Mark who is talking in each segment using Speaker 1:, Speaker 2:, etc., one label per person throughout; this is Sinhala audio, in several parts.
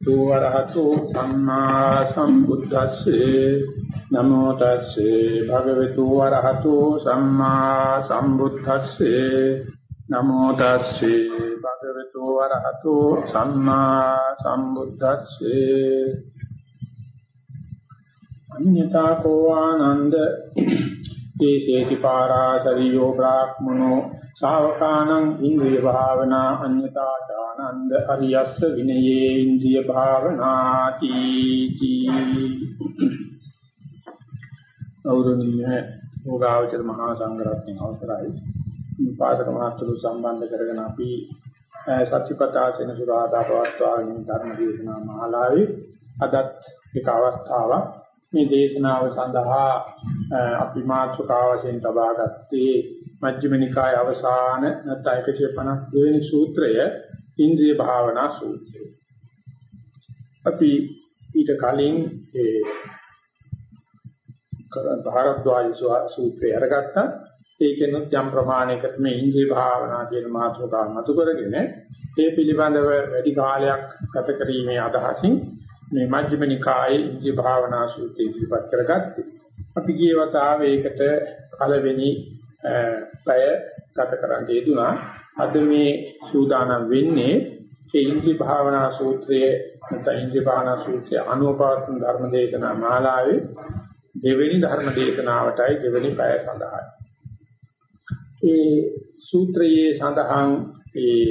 Speaker 1: තුවරහතු සම්මා සම්බුද්දස්සේ නමෝ තස්සේ භගවතු වරහතු සම්මා සම්බුද්දස්සේ නමෝ තස්සේ භගවතු වරහතු සම්මා සම්බුද්දස්සේ අඤ්ඤතා කෝ ආනන්ද ඒසේති පාරාසරියෝ බ්‍රාහ්මනෝ ශාවකානං ඉන්ද්‍රිය භාවනා අඤ්ඤතා ආනන්ද අරියස්ස විනයේ ඉන්ද්‍රිය භාවනාති අවුරුණීය යෝගාවචර මහා සංඝරත්නයේ අවසරයි. මේ පාදක මහත්තුරු සම්බන්ධ කරගෙන අපි සත්‍යපතා සෙන සුරාදා පවත්වාගෙන ධර්ම දේශනා මහලාවේ අදත් එක අවස්ථාවක්. මේ දේශනාව සඳහා අපි මාතෘකාව වශයෙන් තබා ගත්තේ මජ්ක්‍ධිම නිකායේ අවසාන නැත්නම් 152 වෙනි සූත්‍රය ඉන්ද්‍රිය භාවනා සූත්‍රය. අපි ඊට කලින් ඒ භාරද්වාජ සූත්‍රය අරගත්තා. ඒකෙනුත් යම් ප්‍රමාණයකට මේ ඉන්ද්‍රිය භාවනා කියන මාතෘකාව මතු කරගෙන ඒ පිළිබඳව වැඩි කාලයක් ගත කිරීමේ අදහසින් මේ මජ්ක්‍ධිම නිකායේ ඉන්ද්‍රිය භාවනා සූත්‍රය ඉදිරිපත් කරගත්තේ. අපි ගිය වතාවේ ඒකට පළවෙනි පැය ගත කරන්න යෙදුනා. අද මේ සූදානම් වෙන්නේ ඒ ඉන්ද්‍රිය භාවනා සූත්‍රයේ නැත්නම් ඉන්ද්‍රිය භාවනා සූත්‍රයේ අනුපවත්න ධර්ම දේශනා මාලාවේ දෙවෙනි ධර්ම දේශනාවටයි දෙවෙනි පැය සඳහායි. ඒ සූත්‍රයේ සඳහන් ඒ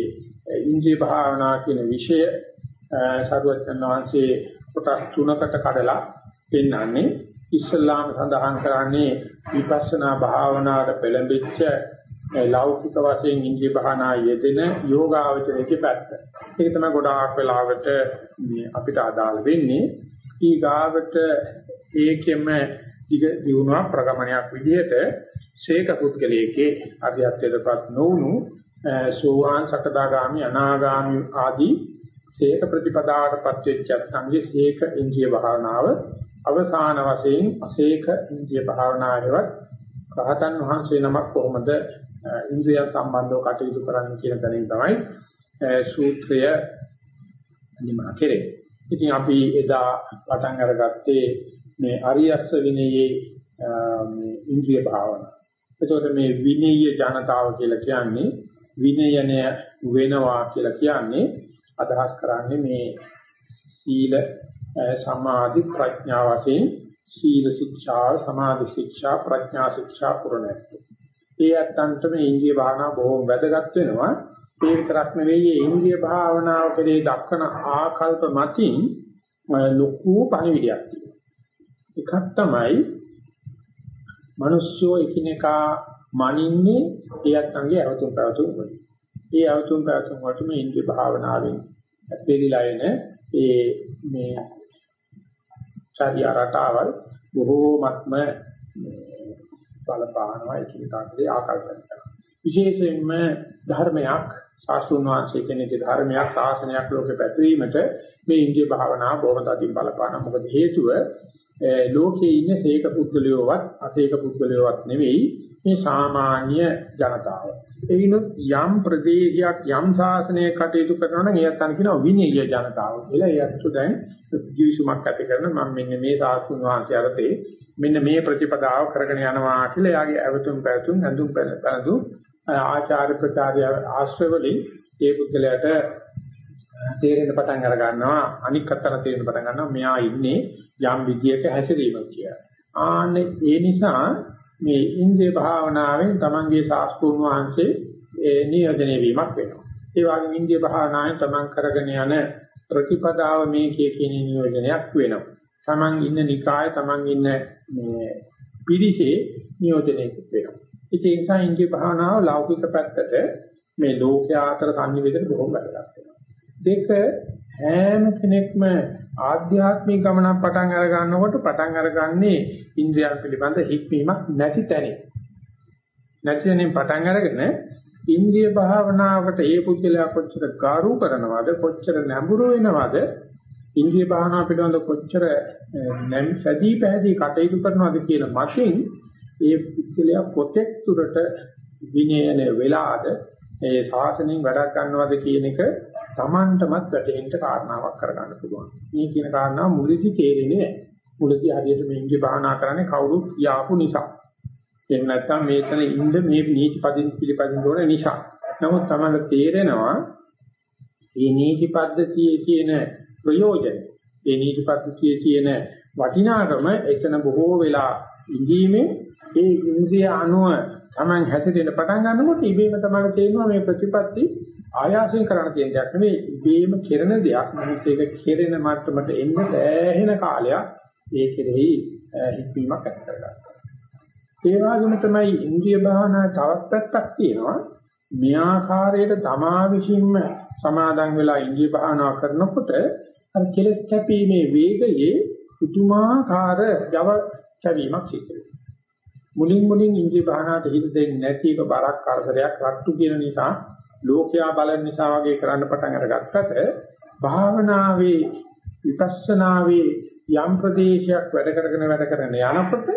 Speaker 1: ඉන්ද්‍රිය භාවනා කියන විෂය සරුවචන වහන්සේ කොටස් තුනකට කඩලා පෙන්වන්නේ ඉස්ලාම සඳහන් කරන්නේ විපස්සනා භාවනාවට පෙළඹෙච්ච ලෞකික වශයෙන් ඉන්ද්‍රිය භාවනා යෙදෙන යෝගාවචරයේ පැත්ත. ඒක තමයි ගොඩාක් වෙලාවට මේ අපිට අදාළ වෙන්නේ. ඊගාවට ඒකෙම දිග දියුණුවක් ප්‍රගමනයක් විදිහට ශේක පුද්ගලයේ අධ්‍යත්වයටපත් නොවුණු සෝවාන් සකදාගාමි අනාගාමි ආදී ශේක ප්‍රතිපදාවටපත් වෙච්ච සංගේ ශේක ඉන්ද්‍රිය භාවනාව අවසාන වශයෙන් අශේක ඉන්ද්‍රිය භාවනාවේවත් රහතන් වහන්සේ නමක් කොහොමද ඉන්ද්‍රිය සම්බන්ධව කටයුතු කරන්න කියන තැනින් තමයි සූත්‍රය නිමා කෙරේ. ඉතින් අපි එදා පටන් අරගත්තේ මේ අරියස්ස විනයේ මේ ඉන්ද්‍රිය භාවනාව. එතකොට මේ විනීය ජනතාව කියලා කියන්නේ විනයනය වෙනවා කියලා කියන්නේ අදහස් කරන්නේ මේ සීල සමාධි ප්‍රඥා වශයෙන් සීල ශික්ෂා සමාධි ශික්ෂා ප්‍රඥා ශික්ෂා පුරණය. ඒ අත්තන්ට මේ ඉන්ද්‍රිය භාවනාව බොහොම වැදගත් වෙනවා. ඒ විතරක් නෙවෙයි මේ ඉන්ද්‍රිය භාවනාව කෙරේ දක්වන ආකල්ප මතින් ලොකු පණිවිඩයක් තියෙනවා. එකක් තමයි මිනිස්සු එකිනෙකා මනින්නේ ඒ අත්තන්ගේ අවතුම් පැවතුම් වලින්. ඒ අවතුම් පැවතුම් වලට මේ ඉන්ද්‍රිය භාවනාවෙන් ඇපෙරිලා එන ඒ මේ චර්යා රටාවල් බොහෝමත්ම බලපානවා එකිනෙකාගේ ආකල්පන කරනවා. විශේෂයෙන්ම ධර්මයක් සාස්තුන් වහන්සේ කෙනෙකුගේ ධර්මයක් ශාසනයක් ලෝකෙ පැතිරීමට මේ ඉන්දිය භාවනාව බොහොම තදින් බලපාන මොකද හේතුව ලෝකයේ ඉන්න සීක පුද්ගලයෝවත් අසීක පුද්ගලයෝවත් නෙවෙයි මේ සාමාන්‍ය ජනතාව. එයිනොත් යම් ප්‍රදේශයක් යම් ශාසනයක කටයුතු කරනවා නම් ඒත් අන්න කියනවා විනීය ජනතාව කියලා. ඒත් දැන් ජීවිසුමක් ඇති කරන මම මෙන්න මේ සාස්තුන් වහන්සේ අරතේ මෙන්න මේ ප්‍රතිපදාව කරගෙන යනවා කියලා එයාගේ අවතුම් පැතුම් ඇඳුම් පැනඳු ආචාර ප්‍රචාරය ආශ්‍රය වලින් ඒ පුද්ගලයාට තේරෙන පටන් අර ගන්නවා අනික් අතර තේරෙන පටන් ගන්නවා මෙයා ඉන්නේ යම් විදියක හැසිරීමක් කියලා. ආන්නේ ඒ නිසා මේ ඉන්ද්‍රිය භාවනාවෙන් තමන්ගේ ශාස්ත්‍රුන් වහන්සේ නියෝජනය වීමක් වෙනවා. ඒ වගේම ඉන්ද්‍රිය භාවනාවෙන් තමන් කරගෙන යන ප්‍රතිපදාව මේකේ කියන නියෝජනයක් වෙනවා. තමන් ඉන්න නිකාය තමන් ඉන්න මේ පිරිසේ නියෝජනය වෙනවා. ඉතින් ඒ නිසා ඉන්ද්‍රිය භාවනාව ලෞකික පැත්තට මේ ලෝකයා අතර සංනිවේදන බොහොම වැදගත් වෙනවා. දෙක හැම කෙනෙක්ම ආධ්‍යාත්මික ගමනක් පටන් අර ගන්නකොට පටන් අරගන්නේ ඉන්ද්‍රියන් පිළිබඳ හික්මීමක් නැති තැනින්. නැති තැනින් පටන් අරගෙන ඉන්ද්‍රිය භාවනාවකට ඒ පුද්ගලයා කොච්චර ගාරු කරනවද කොච්චර නැඹුරු වෙනවද ඉන්ද්‍රිය භාවනාව පිළිබඳ කොච්චර නැම් සැදී පැහැදී කටයුතු කරනවද කියන මතින් ඒ පුද්ගලයා පොතෙක් තුරට විනයන වෙලාද ඒ ශාසනයෙන් වැඩක් ගන්නවද කියන එක Tamanටමත් වැටෙන්න කාරණාවක් කරගන්න පුළුවන්. මේ කියන කාරණාව මුලදී තේරෙන්නේ නැහැ. මුලදී හරියට මේ ඉංග්‍රීසි භාවනා කරන්නේ කවුරුත් කියාපු නිසා. එහෙම නැත්නම් මේතන ඉන්න මේ නීති පදින් පිළිපදින් දෝන නිසා. නමුත් තමයි තේරෙනවා මේ නීති පද්ධතියේ තියෙන ප්‍රයෝජන, මේ නීති පද්ධතියේ තියෙන වටිනාකම එතන බොහෝ වෙලා ඉඳීමේ ඒ ඉන්ද්‍රිය අනුව Taman හැසිරෙන්න පටන් ගන්නකොට ඉබේම තමයි තේරෙනවා මේ ප්‍රතිපatti ආයාසයෙන් කරන්න තියෙන දෙයක් නෙවෙයි ඉබේම කෙරෙන දෙයක්. නමුත් ඒක කෙරෙන මට්ටමට එන්න බැහැෙන කාලයක් ඒ කෙරෙහි හික්මීමක් ඇති කරගන්නවා. ඒ වගේම තමයි ඉන්ද්‍රිය භාවනා තවත් පැත්තක් තියෙනවා. මේ ආකාරයට තමා විසින්ම සමාදන් වෙලා ඉන්ද්‍රිය භාවනා කරනකොට අර කෙලස් කැපීමේ වේගයේ පුදුමාකාර ජව කැවීමක් සිද්ධ වෙනවා. මුලින් මුලින් ඉන්ද්‍රිය භාවනාවට හිත දෙන්නේ නැති එක බරක් කරදරයක් රට්ටු කියන නිසා ලෝකයා බලන නිසා වගේ කරන්න පටන් අරගත්තට භාවනාවේ විපස්සනාවේ යම් ප්‍රදේශයක් වැඩ කරගෙන වැඩ කරගෙන යනකොට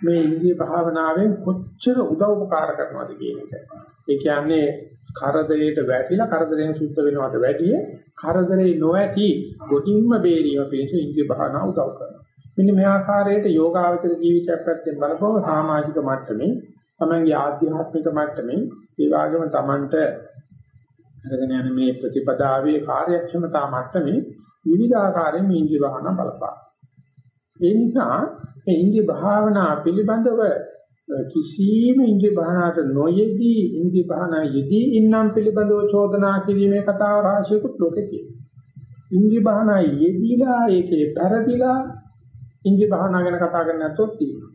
Speaker 1: මේ ඉන්ද්‍රිය භාවනාවෙන් කොච්චර උදව් උපකාර කරනවද කියන එක. ඒ කියන්නේ කරදරයට වැටිලා කරදරයෙන් සුද්ධ වෙනවට වැඩිය කරදරේ නොඇති ගොඩින්ම බේරීම පිණිස ඉන්ද්‍රිය භාවනාව උදව් කරනවා. මෙන්න මේ ආකාරයට යෝගාවචර ජීවිතයක් පැත්තෙන් බලපුවම සමාජික මට්ටමින් තමන්ගේ ආධ්‍යාත්මික මට්ටමින් ඒ වගේම තමන්ට අරගෙන යන මේ ප්‍රතිපදාවේ කාර්යක්ෂමතා මට්ටමේ විවිධ ආකාරයෙන් මේ ඉන්ද්‍රිය භාවනා බලපාන. ඒ නිසා මේ ඉන්ද්‍රිය භාවනා පිළිබඳව කිසිම ඉන්ද්‍රිය භාවනාවට නොයෙදී ඉන්ද්‍රිය භාවනා යෙදී ඉන්නම් පිළිබඳව චෝදනා කිරීමේ කතාව රාශියකුත් ලෝකේ තියෙනවා. ඉන්ද්‍රිය භාවනා යෙදීලා ඒකේ පෙරදිලා ඉන්ද්‍රිය භාවනා ගැන කතා කරන්නේ නැතොත් තියෙනවා.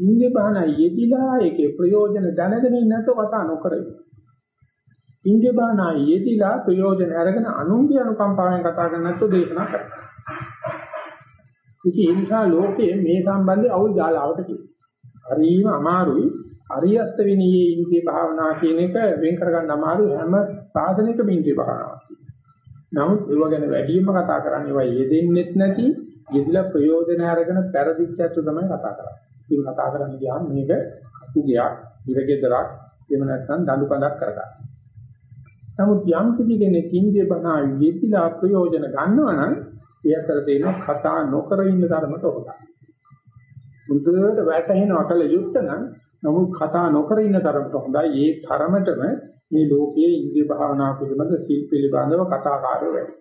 Speaker 1: ඉන්ද්‍රිය භාවනා යෙදීලා ඒකේ ප්‍රයෝජන දැනගෙන ඉන්නතෝ කතා නොකරයි. ඉන්ද්‍රිය භාවනා යෙදීලා ප්‍රයෝජන අරගෙන අනුන්ගේ අනුකම්පාවෙන් කතා කරන්නේ නැතොත් දේශනා කරනවා. ඉතින් ඒ නිසා ලෝකයේ මේ සම්බන්ධය අවුල් ජාලාවට කියනවා. හරිම අමාරුයි. අරියස්ත විනී ඉන්ද්‍රිය භාවනා කියන එක වෙන් කරගන්න අමාරුයි හැම සාධනිකම ඉන්ද්‍රිය භාවනාවක්. නමුත් ඒව ගැන වැඩිම කතා කරන්නේ වයි යෙදෙන්නෙත් නැති යෙදিলা ප්‍රයෝජන අරගෙන පෙරදිච්චත් තමයි කතා කරන්නේ. ඉතින් කතා කරන්න ගියාම මේක කටුගයක්, ඉරගෙදරක්, එහෙම නැත්නම් දඬු කඳක් කරගන්න. නමුත් යම් කිසි කෙනෙක් ඉන්දිය බනා යෙදিলা ප්‍රයෝජන ගන්නවා නම් ඒ අතර තියෙන කතා නොකර ඉන්න ධර්මත ඔබට. මුදුවට වැටහෙනවා කල යුක්ත නම් නමුත් කතා නොකර ඉන්න ධර්මත හොඳයි. ඒ තරමටම මේ ලෝකයේ ඉන්දිය භාවනා පිළිබඳ සිල් පිළිබඳව කතාකාරයෝ වැඩි.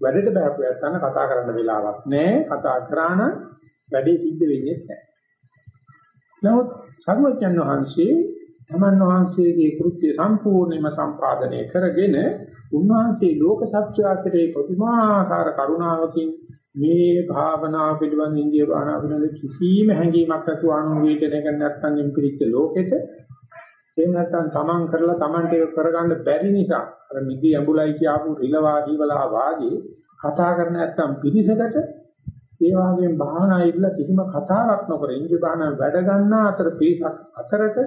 Speaker 1: වැඩට බහපු යත්තන කතා කරන්න වෙලාවක් නැහැ. කතා කරා නම් වැඩේ සිද්ධ වෙන්නේ නැහැ. නමුත් සර්වඥන් වහන්සේ තමන් වහන්සේගේ කෘත්‍ය සම්පූර්ණයෙන්ම සම්පාදනය කරගෙන උන්වහන්සේ ලෝක සත්‍යයතරේ ප්‍රතිමාකාර කරුණාවකින් මේ භාවනාව පිළිබඳ ඉන්දිය භාවනාව පිළිබඳ කිසිම හැඟීමක් නැතුව අනුවිතනය කරන්න නැත්නම් ඉම්පිරිච්ච ලෝකෙට එහෙම නැත්නම් තමන් කරලා තමන්ට ඒක කරගන්න බැරි නිසා අර නිදි ඇඹුලයි කියපු රිලවාදී වලා වාගේ කතා කරන නැත්නම් පිළිසකට ඒ වගේම භාවනා ඉදලා කිසිම කතාවක් නොකර ඉන්දිය භාවනාව වැඩ ගන්න අතර පිටක් අතරට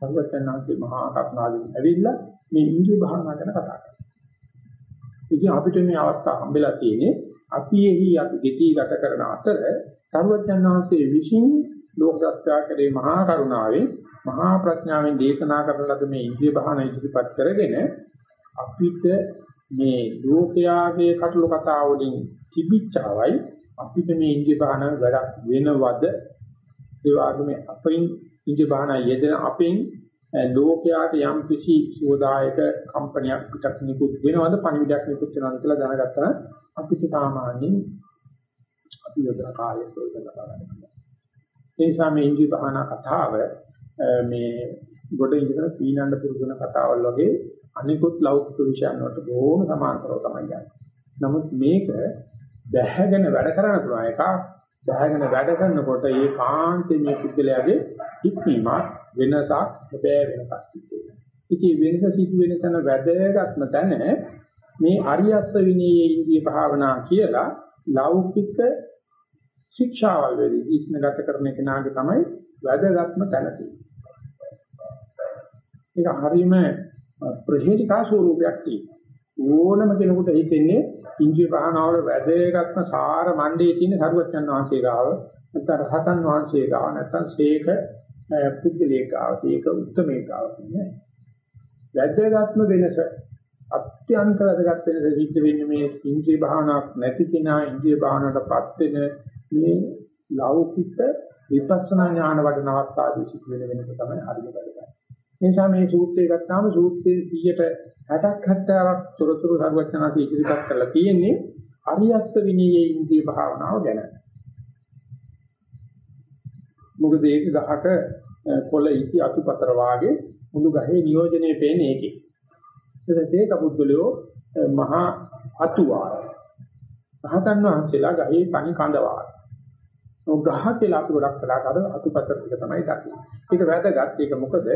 Speaker 1: සර්වඥාන්සේ මහා කරුණාවෙන් ඇවිල්ලා මේ ඉන්දිය භාවනාව ගැන කතා කරනවා. ඉතින් අපිට මේ අවස්ථාව හම්බෙලා තියෙන්නේ අපි එහි අපි ගෙටි ගත කරන අතර සර්වඥාන්සේ විසින් ලෝක සත්‍යාකරේ මහා කරුණාවෙන් මහා ප්‍රඥාවෙන් දේශනා කරන ලද මේ ඉන්ද්‍රිය භාවන ඉදිරිපත් කරගෙන අපිට මේ ලෝකයාගේ කටළු කතා වලින් තිබිච්චවයි අපිට මේ ඉන්ද්‍රිය භාවන වැඩක් වෙනවද ඒ වගේම අපින් ඉන්ද්‍රිය භාවන යෙදෙන අපින් ලෝකයාට යම් කිසි සෝදායක කම්පනයක් පිටක් නිකුත් වෙනවද පණිවිඩයක් නිකුත් වෙනවද කියලා දැනගත්තා අපිට සාමාන්‍යයෙන් අපි යොදන කාර්යය ප්‍රයෝජන ගන්න. ඒ නිසා මේ ඉන්ද්‍රිය භාවන කතාව මේ ගොඩ ඉඳගෙන පීනන්න පුරුදු වෙන කතාවල් වගේ අනිකුත් ලෞකික විෂයන් වලට බොහොම සමාන්තරව තමයි යන්නේ. නමුත් මේක දැහැගෙන වැඩ කරන්න පුළුවන් එකක්. දැහැගෙන වැඩ කරනකොට ඒ කාන්තේ මේ පුද්ගලයාගේ ඉක්මීමක් වෙනසක් හැබැයි වෙනසක් සිද්ධ වෙනවා. ඉතින් වෙනස සිද්ධ වෙන තැන වැදගත්ම තැන මේ අරියත් විනයේ ඉන්දිය භාවනා කියලා ලෞකික ශික්ෂාවල් වේදී ඉස්නගත කරන කෙනාගේ තමයි වැදගත්ම තැන තියෙන්නේ. ඒක හරීම ප්‍රහේලිකා ස්වරූපයක් තියෙනවා. ඕනම කෙනෙකුට හිතෙන්නේ ඉන්ද්‍රිය භාවනාවල වැදගත්ම සාර මණ්ඩේ තියෙන සරුවචන් වහන්සේ ගාව නැත්නම් රහතන් වහන්සේ ගාව නැත්නම් ශේක පුද්ගලයෙක් ගාව ඒක උත්තරමේ ගාව කියන්නේ. වැදගත්ම වෙනස අත්‍යන්ත වැදගත් වෙන සිද්ධ වෙන්නේ මේ ඉන්ද්‍රිය භාවනාවක් නැති කෙනා ඉන්ද්‍රිය භාවනාවටපත් වෙන මේ ලෞකික විපස්සනා ඥාන වඩන අවස්ථාවේ සිද්ධ වෙන වෙනස තමයි හරියට වැදගත්. ඒ නිසා මේ සූත්‍රය ගත්තාම සූත්‍රයේ 100ට 60ක් 70ක් තොරතුරු සර්වඥාන්සේ ඉදිරිපත් කරලා තියෙන්නේ අරියස්ස විනීයේ ඉන්ද්‍රිය භාවනාව ගැන. මොකද ඒක ගහක කොළ ඉති අතුපතර වාගේ මුළු ගහේ නියෝජනයේ පේන්නේ ඒකේ. එතකොට ඒක බුද්ධලියෝ මහා අතුවාර. රහතන් වහන්සේලා ගහේ පණි කඳවා. ගහ කියලා අපි ගොඩක් කළාට අර අතුපතර ටික තමයි දකින්නේ. ඒක වැදගත්. ඒක මොකද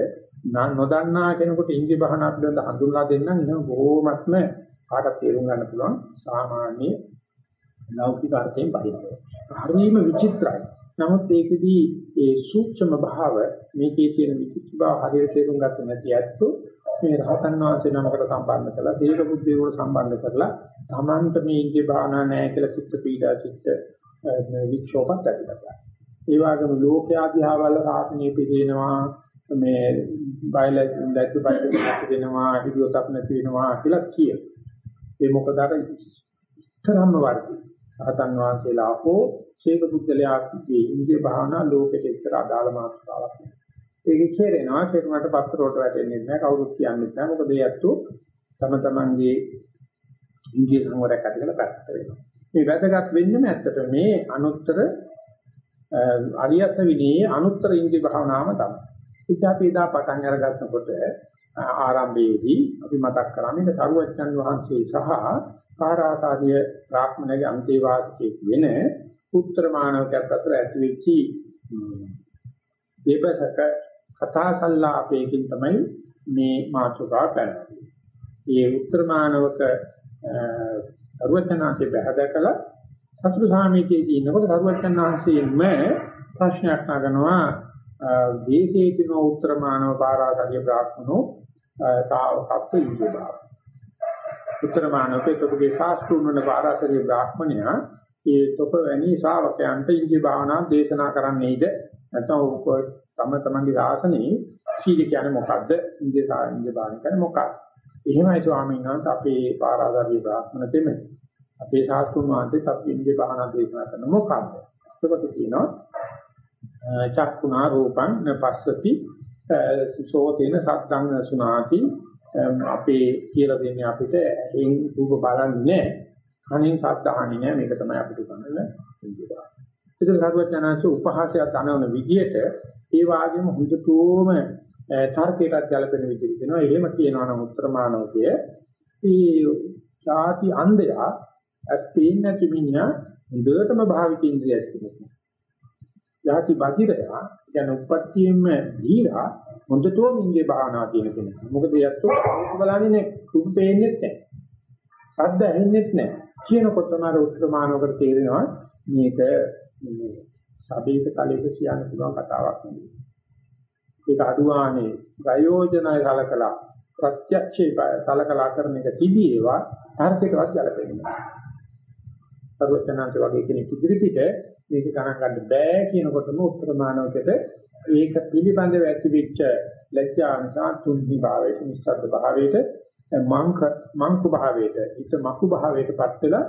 Speaker 1: නොදන්නා කෙනෙකුට ඉන්ද්‍රිය භාවනා පිළිබඳ හඳුන්වා දෙන්න නම් බොහෝමත්ම කාටත් තේරුම් ගන්න පුළුවන් සාමාන්‍ය ලෞකික අර්ථයෙන් බහින්න. හරිම විචිත්‍රයි. නමුත් ඒකෙදී ඒ සූක්ෂම භාව මේකේ තියෙන විචිත්‍ර බව හරියට තේරුම් ගන්න නැති ඇත්තෝ මේ රහතන් වහන්සේ නමකට සම්බන්ධ කරලා සීල බුද්ධිය වල සම්බන්ධ කරලා තමන්ට මේ ඉන්ද්‍රිය භාවනා නැහැ කියලා චිත්ත පීඩා චිත්ත වික්ෂෝපත් ඇති කරගන්න. ඒ වගේම ලෝකයා දිහා බල සාසනීය පිළිනවා මේ බයල දැක්ක බයල නැති වෙනවා හිදියොතක් නැති වෙනවා කියලා කියන. ඒ මොකද අර ඉතරම්ම වර්ගය. රහතන් වහන්සේලා හෝ ශේක පුද්ගලයාගේ ඉන්දිය භාවනා ලෝකෙට එක්තර අදාළ මාතෘකාවක්. ඒක ඉච්චේරෙනවා ඒක මට පත්‍ර වලට වැටෙන්නේ නැහැ කවුරුත් කියන්නේ නැහැ මොකද ඒ අත්තු තම තමන්ගේ ඉන්දිය සංවරයක් ඇති කරලා පැත්තට වෙනවා. මේ වැදගත් වෙන්නේ ඇත්තට මේ අනුත්තර අරියත් විනී අනුත්තර ඉන්දිය භාවනාවම තමයි. ඉතින් අපි එදා පටන් අරගත්තකොට ආරම්භයේදී අපි මතක් කරන්නේ සරුවච්චන් වහන්සේ සහ කාරාසාරිය බ්‍රාහ්මණගේ අන්තේවාසිකෙක් වෙන උත්තර මානවකයක් අතර ඇති වෙච්චි දෙපසක කතා සංලාපයකින් තමයි මේ මාතෘකාව පැනවෙන්නේ. මේ උත්තර මානවක සරුවච්චනාංශේ බහැදකලා සතුරු සාමීතියේදී ඉන්නකොට සරුවච්චනාංශයෙන්ම ප්‍රශ්නයක් නගනවා දේශේතින උත්තර මානව පාරාසරිය බ්‍රාහ්මනෝ තාවකත්ව ඉන්දියාව. උත්තර මානවකේ තොපගේ ශාස්ත්‍රුන් වන පාරාසරිය බ්‍රාහ්මණයා ඒ තොප වැනි ශ්‍රාවකයන්ට ඉන්දිය භාවනා දේශනා කරන්නේද නැත්නම් තම තමන්ගේ ආසනේ සීල කියන්නේ මොකද්ද? ඉන්දිය ඉන්දිය භාවනා කියන්නේ මොකක්ද? එහෙමයි ස්වාමීන් වහන්සේ අපේ පාරාසරිය බ්‍රාහ්මණ තෙමේ අපේ ශාස්ත්‍රුන් වහන්සේත් අපි ඉන්දිය භාවනා දේශනා කරන මොකක්ද ඒකට කියනවා චක්කුණා රූපං නපස්සති සෝතේන සද්දං සුනාති අපේ කියලා දෙන්නේ අපිට එයින් රූප බලන්නේ කණින් ශබ්ද අහන්නේ නැහැ මේක තමයි අපිට ගන්න විදිය. ඒකෙන් සර්වඥාන්සේ උපහාසයක් දනවන විදියට ඒ වාගේම හුදුතෝම තර්කයකට ගැලපෙන විදිහට කියනවා. එහෙම කියනවා නම් උත්තරමානෝකය ඒ ඡාති අන්දයා අත්පේන්න තිමිනියා හොඳටම භාවිත ඉන්ද්‍රියක් තිබෙනවා. යහති බහිරයා දැන් උපත්තියෙම දීලා හොඳටම ඉන්ද්‍රිය භාවනා කියන කෙනෙක්. මොකද යැත්තෝ බලන්නේ නැහැ. කුම් පේන්නේ නැහැ. ශබ්ද ඇහෙන්නේ නැහැ. කියනකොට තමයි උත්තරමානවකට තේරෙනවා මේක මේ සබේක කලයක කියන්න පුළුවන් කතාවක් නෙවෙයි. ඒක අඩුවානේ ප්‍රයෝජනය කලකලා ප්‍රත්‍යක්ෂේ කලකලා කරන එක තිබීවා තර්කයටවත් ගැලපෙන්නේ නැහැ. සර්වඥාන්ත වගේ කෙනෙක් ඉදිරිපිට මේක ගණන් ගන්න බෑ කියනකොටම උත්තරමානවකට ඒක පිළිබඳව ඇතිවෙච්ච ලැජ්ජා නිසා තුන්හි භාවයට නිස්සද්ද භාවයට මංක මංකු භාවයට හිත මකු භාවයටපත් වෙලා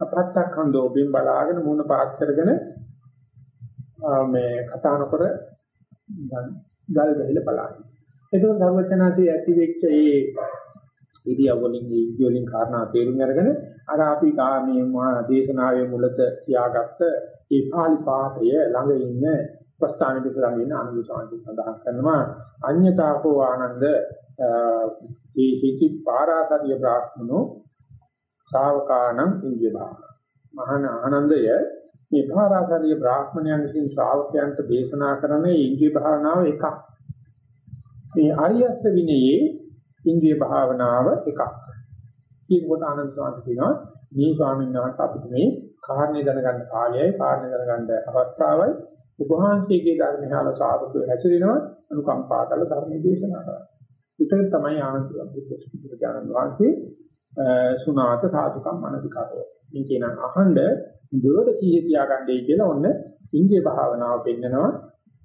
Speaker 1: අපත්තක්ඛන්தோ බින් බලාගෙන මුණ පාත් කරගෙන මේ කතා නොකර ගල් ගහලා බලන්නේ. එතකොට ධර්මචනාදී ඇති වෙච්ච ඒ ඉදියවලින් ඉදියවලින් කාරණා තේරුම් අරගෙන අර අපි කාමයේ මහා දේශනාවේ මුලත තියාගත්ත ඒ පාලි පාඨය ළඟ ඉන්න ප්‍රස්ථාන දෙක ළඟ ඉන්න අනුසාරයෙන් සඳහන් කරනවා අඤ්‍යතාකෝ ආනන්ද ඒ හිති පාරාසරිය බ්‍රාහ්මනෝ ශ්‍රාවකාණං ඉන්දිය භාව. මහාන ආනන්දය මේ පාරාසරිය බ්‍රාහ්මණයන් විසින් ශ්‍රාවකයන්ට දේශනා කරන ඉන්දිය භාවනාව එකක්. මේ ආර්යස්ත විනයේ ඉන්දිය භාවනාව එකක්. කියනකොට ආනන්ද ස්වාමීන් කියනවා මේ ස්වාමීන් වහන්සේ අපිට මේ කාරණේ දැනගන්න කාලයයි කාරණේ දැනගන්න අවස්ථාවයි උපහාන්තියේ ධර්මහාල සාධකව හැසිරෙනවා අනුකම්පා කරලා ධර්ම දේශනා කරනවා. ඒක තමයි ආනන්ද බුදුරජාණන් වහන්සේ සුණාත සාධුකම් මනසිකාරය. මේ කියන අහඬ දුරට කීය තියාගන්නයි කියලා ඔන්න ඉන්දිය භාවනාව පෙන්නනවා.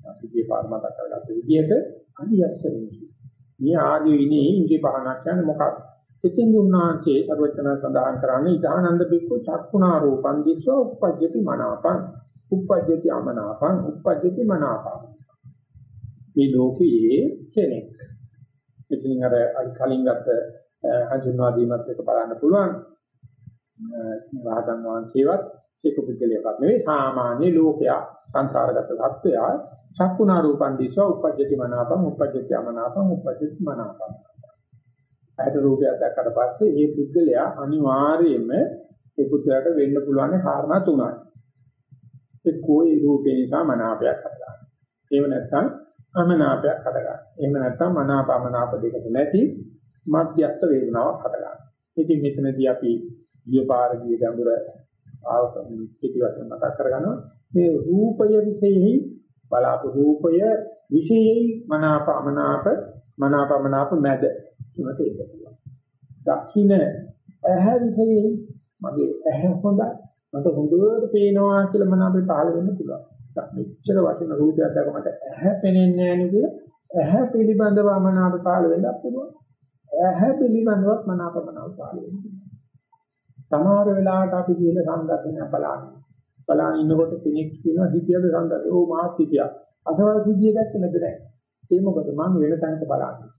Speaker 1: අපි මේ පාරමතක් කරගත්ත විදිහට අනියස්ස වෙන්නේ. මේ ආදී විනේ ඉන්දිය භාවනාව කියන්නේ මොකක්ද? ඉතින් උන්වහන්සේ අරවචන සඳහන් කරන්නේ ඉදානන්ද බික්කු චක්කුණා රූපං දිස්වා උප්පජ්ජති මනාපං උප්පජ්ජති අමනාපං උප්පජ්ජති මනාපං මේ ලෝකයේ කෙනෙක් ඉතින් අර කලින් ගත්ත හඳුන්වා දීමත් එක බලන්න පුළුවන් රහතන් වහන්සේවත් ඒක පුද්ගලයෙක් නෙවෙයි සාමාන්‍ය ලෝකයා සංසාරගත සත්වයා චක්කුණා රූපං දිස්වා උපජ්ජති මනාපං උපජ්ජති අමනාපං උපජ්ජති මනාපං ඇයට රූපයක් දැක්කට පස්සේ මේ පුද්ගලයා අනිවාර්යයෙන්ම ඒ පුද්ගලයාට වෙන්න පුළුවන් කාරණා තුනයි. එක්කෝ ඒ රූපේ නිසා මනාපයක් හදගන්න. එහෙම නැත්නම් අමනාපයක් හදගන්න. එහෙම නැත්නම් මනාපමනාප දෙක නැති මධ්‍යස්ථ වේදනාවක් හදගන්න. ඉතින් මෙතනදී අපි ගිය පාර ගිය ගැඹුර ආව පිටිවස්ස මතක් කරගන්නවා. මේ රූපය විශේෂයි බලාපු රූපය විශේෂයි මනාපමනාප මනාපමනාප මැද තුනට ඒක පුළුවන්. දක්ෂින ඇහැ විෂයේ මගේ ඇහැ හොඳයි. මට හොඳට පේනවා කියලා මම අපේ පහළ වෙන්න පුළුවන්. මෙච්චර වටින රූපයක් දැක මට ඇහැ පේන්නේ නැහැ නේද? ඇහැ පිළිබඳව මනාප පහළ වෙන්නත් පුළුවන්. ඇහැ පිළිබඳව මනාප මනාප පහළ වෙන්න පුළුවන්. සමහර වෙලාවට අපි කියන සංදර්ශනය බලන්නේ. බලන ඉන්නකොට කෙනෙක් කියනවා හිතියද සංදර්ශන ඕ මාත් හිතියා. අසවල් සිද්ධිය දැක්කේ නැද නැහැ. ඒ මොකද මම වෙන තැනක බලන්නේ.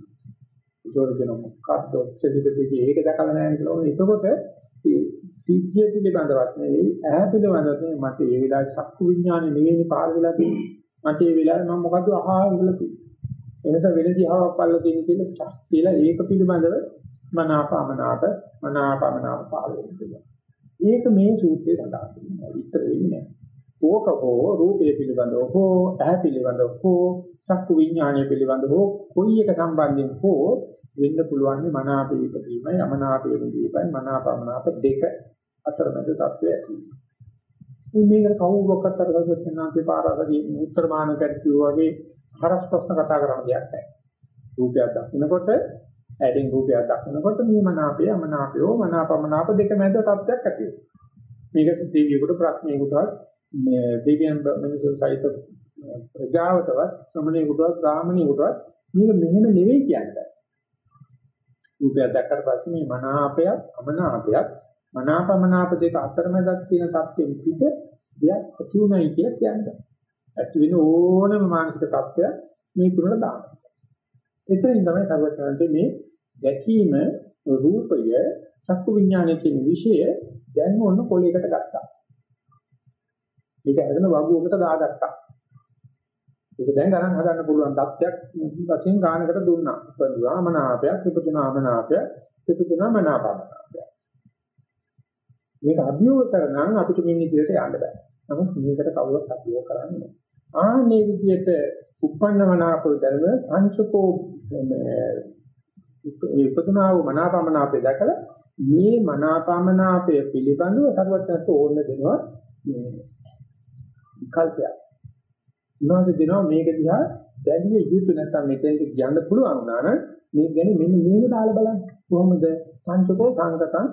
Speaker 1: ඒකෝර කියන මොකක්ද ඔච්චරදී ඒක දැකලා නැහැ කියලා. එතකොට සිද්ධිය පිළිබඳවත් නෙවෙයි ඇහැ පිළිබඳවත් නෙවෙයි මට ඒ වෙලාවේ චක්කු විඥානේ නෙවෙයි පාර වෙලා තියෙන්නේ. මට ඒ වෙලාවේ මම මොකද්ද අහා ඉඳලා තියෙන්නේ. එනත වෙන දිහාවක් පල්ලා තියෙන කියලා කියලා ඒක පිළිබඳව මනාපමනාප මනාපමනාප පාල වෙනවා. ඒක මේ සූත්‍රයේ සඳහන් වෙනවා. විස්තර වෙන්නේ නැහැ. ඕක හෝ රූපය පිළිබඳව හෝ ඇහැ පිළිබඳව හෝ චක්කු විඥානය පිළිබඳව හෝ කොයි එක සම්බන්ධයෙන් හෝ වෙන්න පුළුවන් මනාපේ ඉදීමයි අමනාපේ ඉදීමයි මනාපමනාප දෙක අතරමැද තත්ත්වය ඇති වෙනවා. මේකට කවුරුවක්වත් අර ගොඩනගන්නේ පාරාසදී උත්තර මානකයට කිව්වා වගේ හරස් ප්‍රශ්න කතා කරන දෙයක් නැහැ. රූපයක් දකින්නකොට ඇඩින් රූපයක් දකින්නකොට මේ මනාපය අමනාපයෝ මනාපමනාප දෙක මැද තත්ත්වයක් ඇති වෙනවා. මේක දෙවියෙකුට ප්‍රඥේකටවත් මේ දෙවියන් මිනිසුන් සහිත ප්‍රජාවටවත් ශ්‍රමණේකටවත් බ්‍රාහමණේකටවත් මේක මෙහෙම නෙවෙයි කියන්නේ. රූපයක් දැක්කට පස්සේ මේ මනාපයක් අමනාපයක් මනාපමනාප දෙක අතරමැදක් තියෙන තත්ත්වෙන් පිට දෙයක් ඇති උනායි කියලා කියන්නේ. ඇති වෙන ඕනම මානසික තත්ත්වයක් මේ තුනට දානවා. එතනින් තමයි සර්වඥාන්තේ මේ දැකීම රූපය චක්කු විඥානයේ කියන විෂය දැන් ඔන්න කොලයකට ගත්තා. මේක අරගෙන වගුවකට දාගත්තා. ඒක දැන් ගණන් හදන්න පුළුවන් தත්යක් වශයෙන් ගානකට දුන්නා. ඉපදුනා මනාපයක්, ඉපදුනා මනාපයක්, ඉපදුනා මනාපයක්. මේක අභියෝග කරනනම් අපිට මේ විදිහට යන්න බෑ. නමුත් මේකට කවුරුත් අභියෝග කරන්නේ නැහැ. ආන්නේ විදිහට උපන්න මනාපෝ දැනන පංචකෝ මේ ඉපදුනා වූ මනාපමනාපේ දැකලා මේ මනාපමනාපය පිළිබඳව සර්වඥත් ඕන දෙනවා මේ විකල්පයක්. උනාද දෙනවා මේක දිහා දැඩිය යුතු නැත්නම් මෙතෙන්ට කියන්න පුළුවන් වුණා නම් මේක ගැන මෙන්න මේක දාලා බලන්න කොහොමද පංචකෝ සංගතං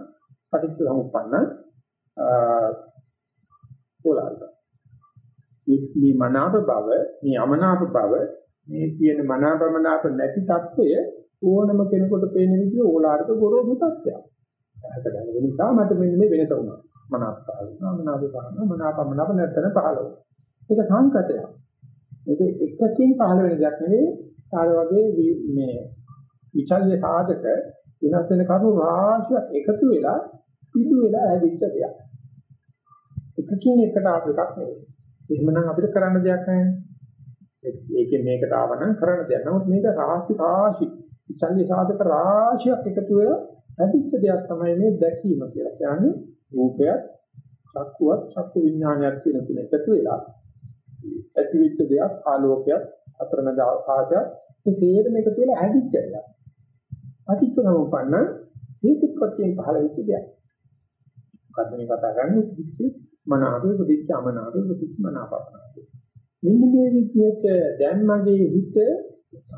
Speaker 1: පටිච්ච සමුප්පන්න කොලාල්ද මේ මනාප බව මේ අමනාප බව මේ කියන මනාපමනාප නැති తත්වය ඕනම කෙනෙකුට පේන විදිහ ඕලාරික ගොරෝසු తත්වයක්. හදගන්න නිසා මට මෙන්න මේ වෙනස වුණා. මනාප පාලන මනාප පාලන මනාපමනාප නැත්තන පහළ ඒක සංකතයක්. ඒක එකකින් පහළ වෙන දෙයක් නෙවෙයි. ආර වගේ මේ විචල්්‍ය සාධක වෙනස් වෙන කරුණු රාශියක් එකතු වෙලා පිටු වෙලා ඇදිච්ච දෙයක්. එකකින් එකට ආපු එකක් නෙවෙයි. එහෙමනම් අපිට කරන්න දෙයක් නැහැ. ඒකෙන් මේකට ආවනම් කරන්න දෙයක්. නමුත් මේක රාශි රාශි විචල්්‍ය සාධක රාශියක් එකතු වෙලා ඇදිච්ච දෙයක් තමයි මේ දැකීම කියලා කියන්නේ. රූපයක්, චක්කුවක්, චක්කු විඥානයක් කියන තුන එකතු වෙලා ඇතිවෙච්ච දෙයක් ආලෝකයක් අතරමැද ආකාශයක් මේ තේරෙන එක කියලා හැදිච්ච දෙයක්. අතික්‍රමපන්න හේතුපත්‍යයෙන් පහළ වෙච්ච දෙයක්. මොකද්ද මේ කතා කරන්නේ? කිසි මනාපේ ප්‍රතිච්ඡ අමනාපේ ප්‍රතිච්ඡ මනාපපනාපේ. මෙන්න මේ විදිහට දැන් මගේ හිත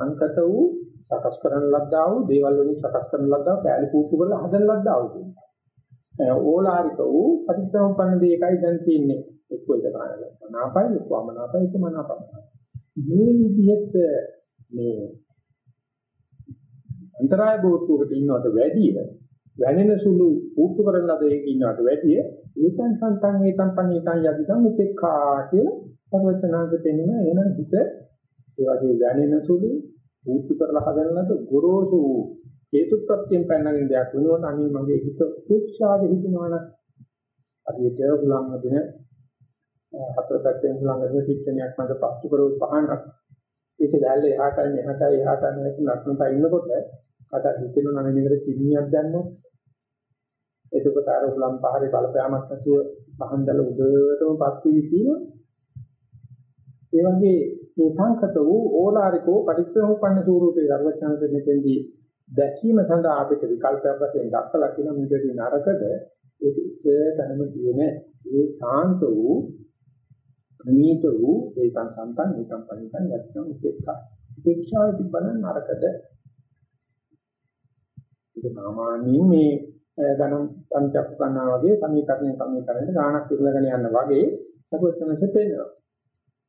Speaker 1: අංකත වූ සකස් කරන ලද්දා වූ දේවල් වලින් සකස් කරන ලද්දා කැලි පුප්පු කරලා හදන ලද්දා වූ. ඕලාරික වූ පටිච්චසමුප්පන්න දෙයකයි දැන් තියෙන්නේ. එක්ක එක තමයි මනාපයි එක්ක අමනාපයි එක්ක මනාපයි. මේ විදිහට මේ අන්තරාය බෝධුවකට ඉන්නවට වැඩිය වැනෙන සුළු උත්තු කරන ලද එකක ඉන්නවට වැඩිය ඒතන් සන්තන් ඒතන් පණීතන් යදිදම් උපේක්ඛා කියලා සර්වචනාංග දෙන්න එනනම් හිත. ඒ වගේ වැනෙන සුළු උත්තු කරලා හදන ලද ගොරෝසු හේතුප්‍රත්‍යයෙන් පැනගෙන දෙයක් වෙනවනම් අනේ මගේ හිත උපේක්ෂාවේ හිතනවනම් අදියට උලංග දින හතර පැත්තෙන් උලංග දින පිටණයක් මත පත්තු කරව පහනක්. ඒක දැල්ල එහාටයි මෙහාටයි එහාටයි මෙහාට නටනට ඉන්නකොට අත හිතෙනවා නම් මේකට කිමියක් දැන්නොත් එතකොට අර උලම් පහරේ බලපෑමක් නැතුව පහන් දැල උඩටම පත් වී තියෙනවා. ඒ වගේ මේ සංකත වූ ඕලාරිකෝ පරිච්ඡේදෝපන්න ස්වරූපේ ධර්මචන්ද මෙතෙන්දී දැකීම සඳහා අපිට විකල්පයක් වශයෙන් දක්වලා තියෙන මේකේ නරකද? ඒක ඉස්සරහම තියෙන ඒ ශාන්ත වූ ප්‍රණීත වූ ඒකං සම්පන්න ඒකං පරිණතං යත්නම් උපේක්ෂා උපේක්ෂාව තිබ්බනම් නරකද? ඒක සාමාන්‍යයෙන් මේ ගණන් පංචක් ගන්නවා වගේ සමීකරණය සමීකරණය ගානක් ඉරලාගෙන යන වගේ සතුටුමස පේනවා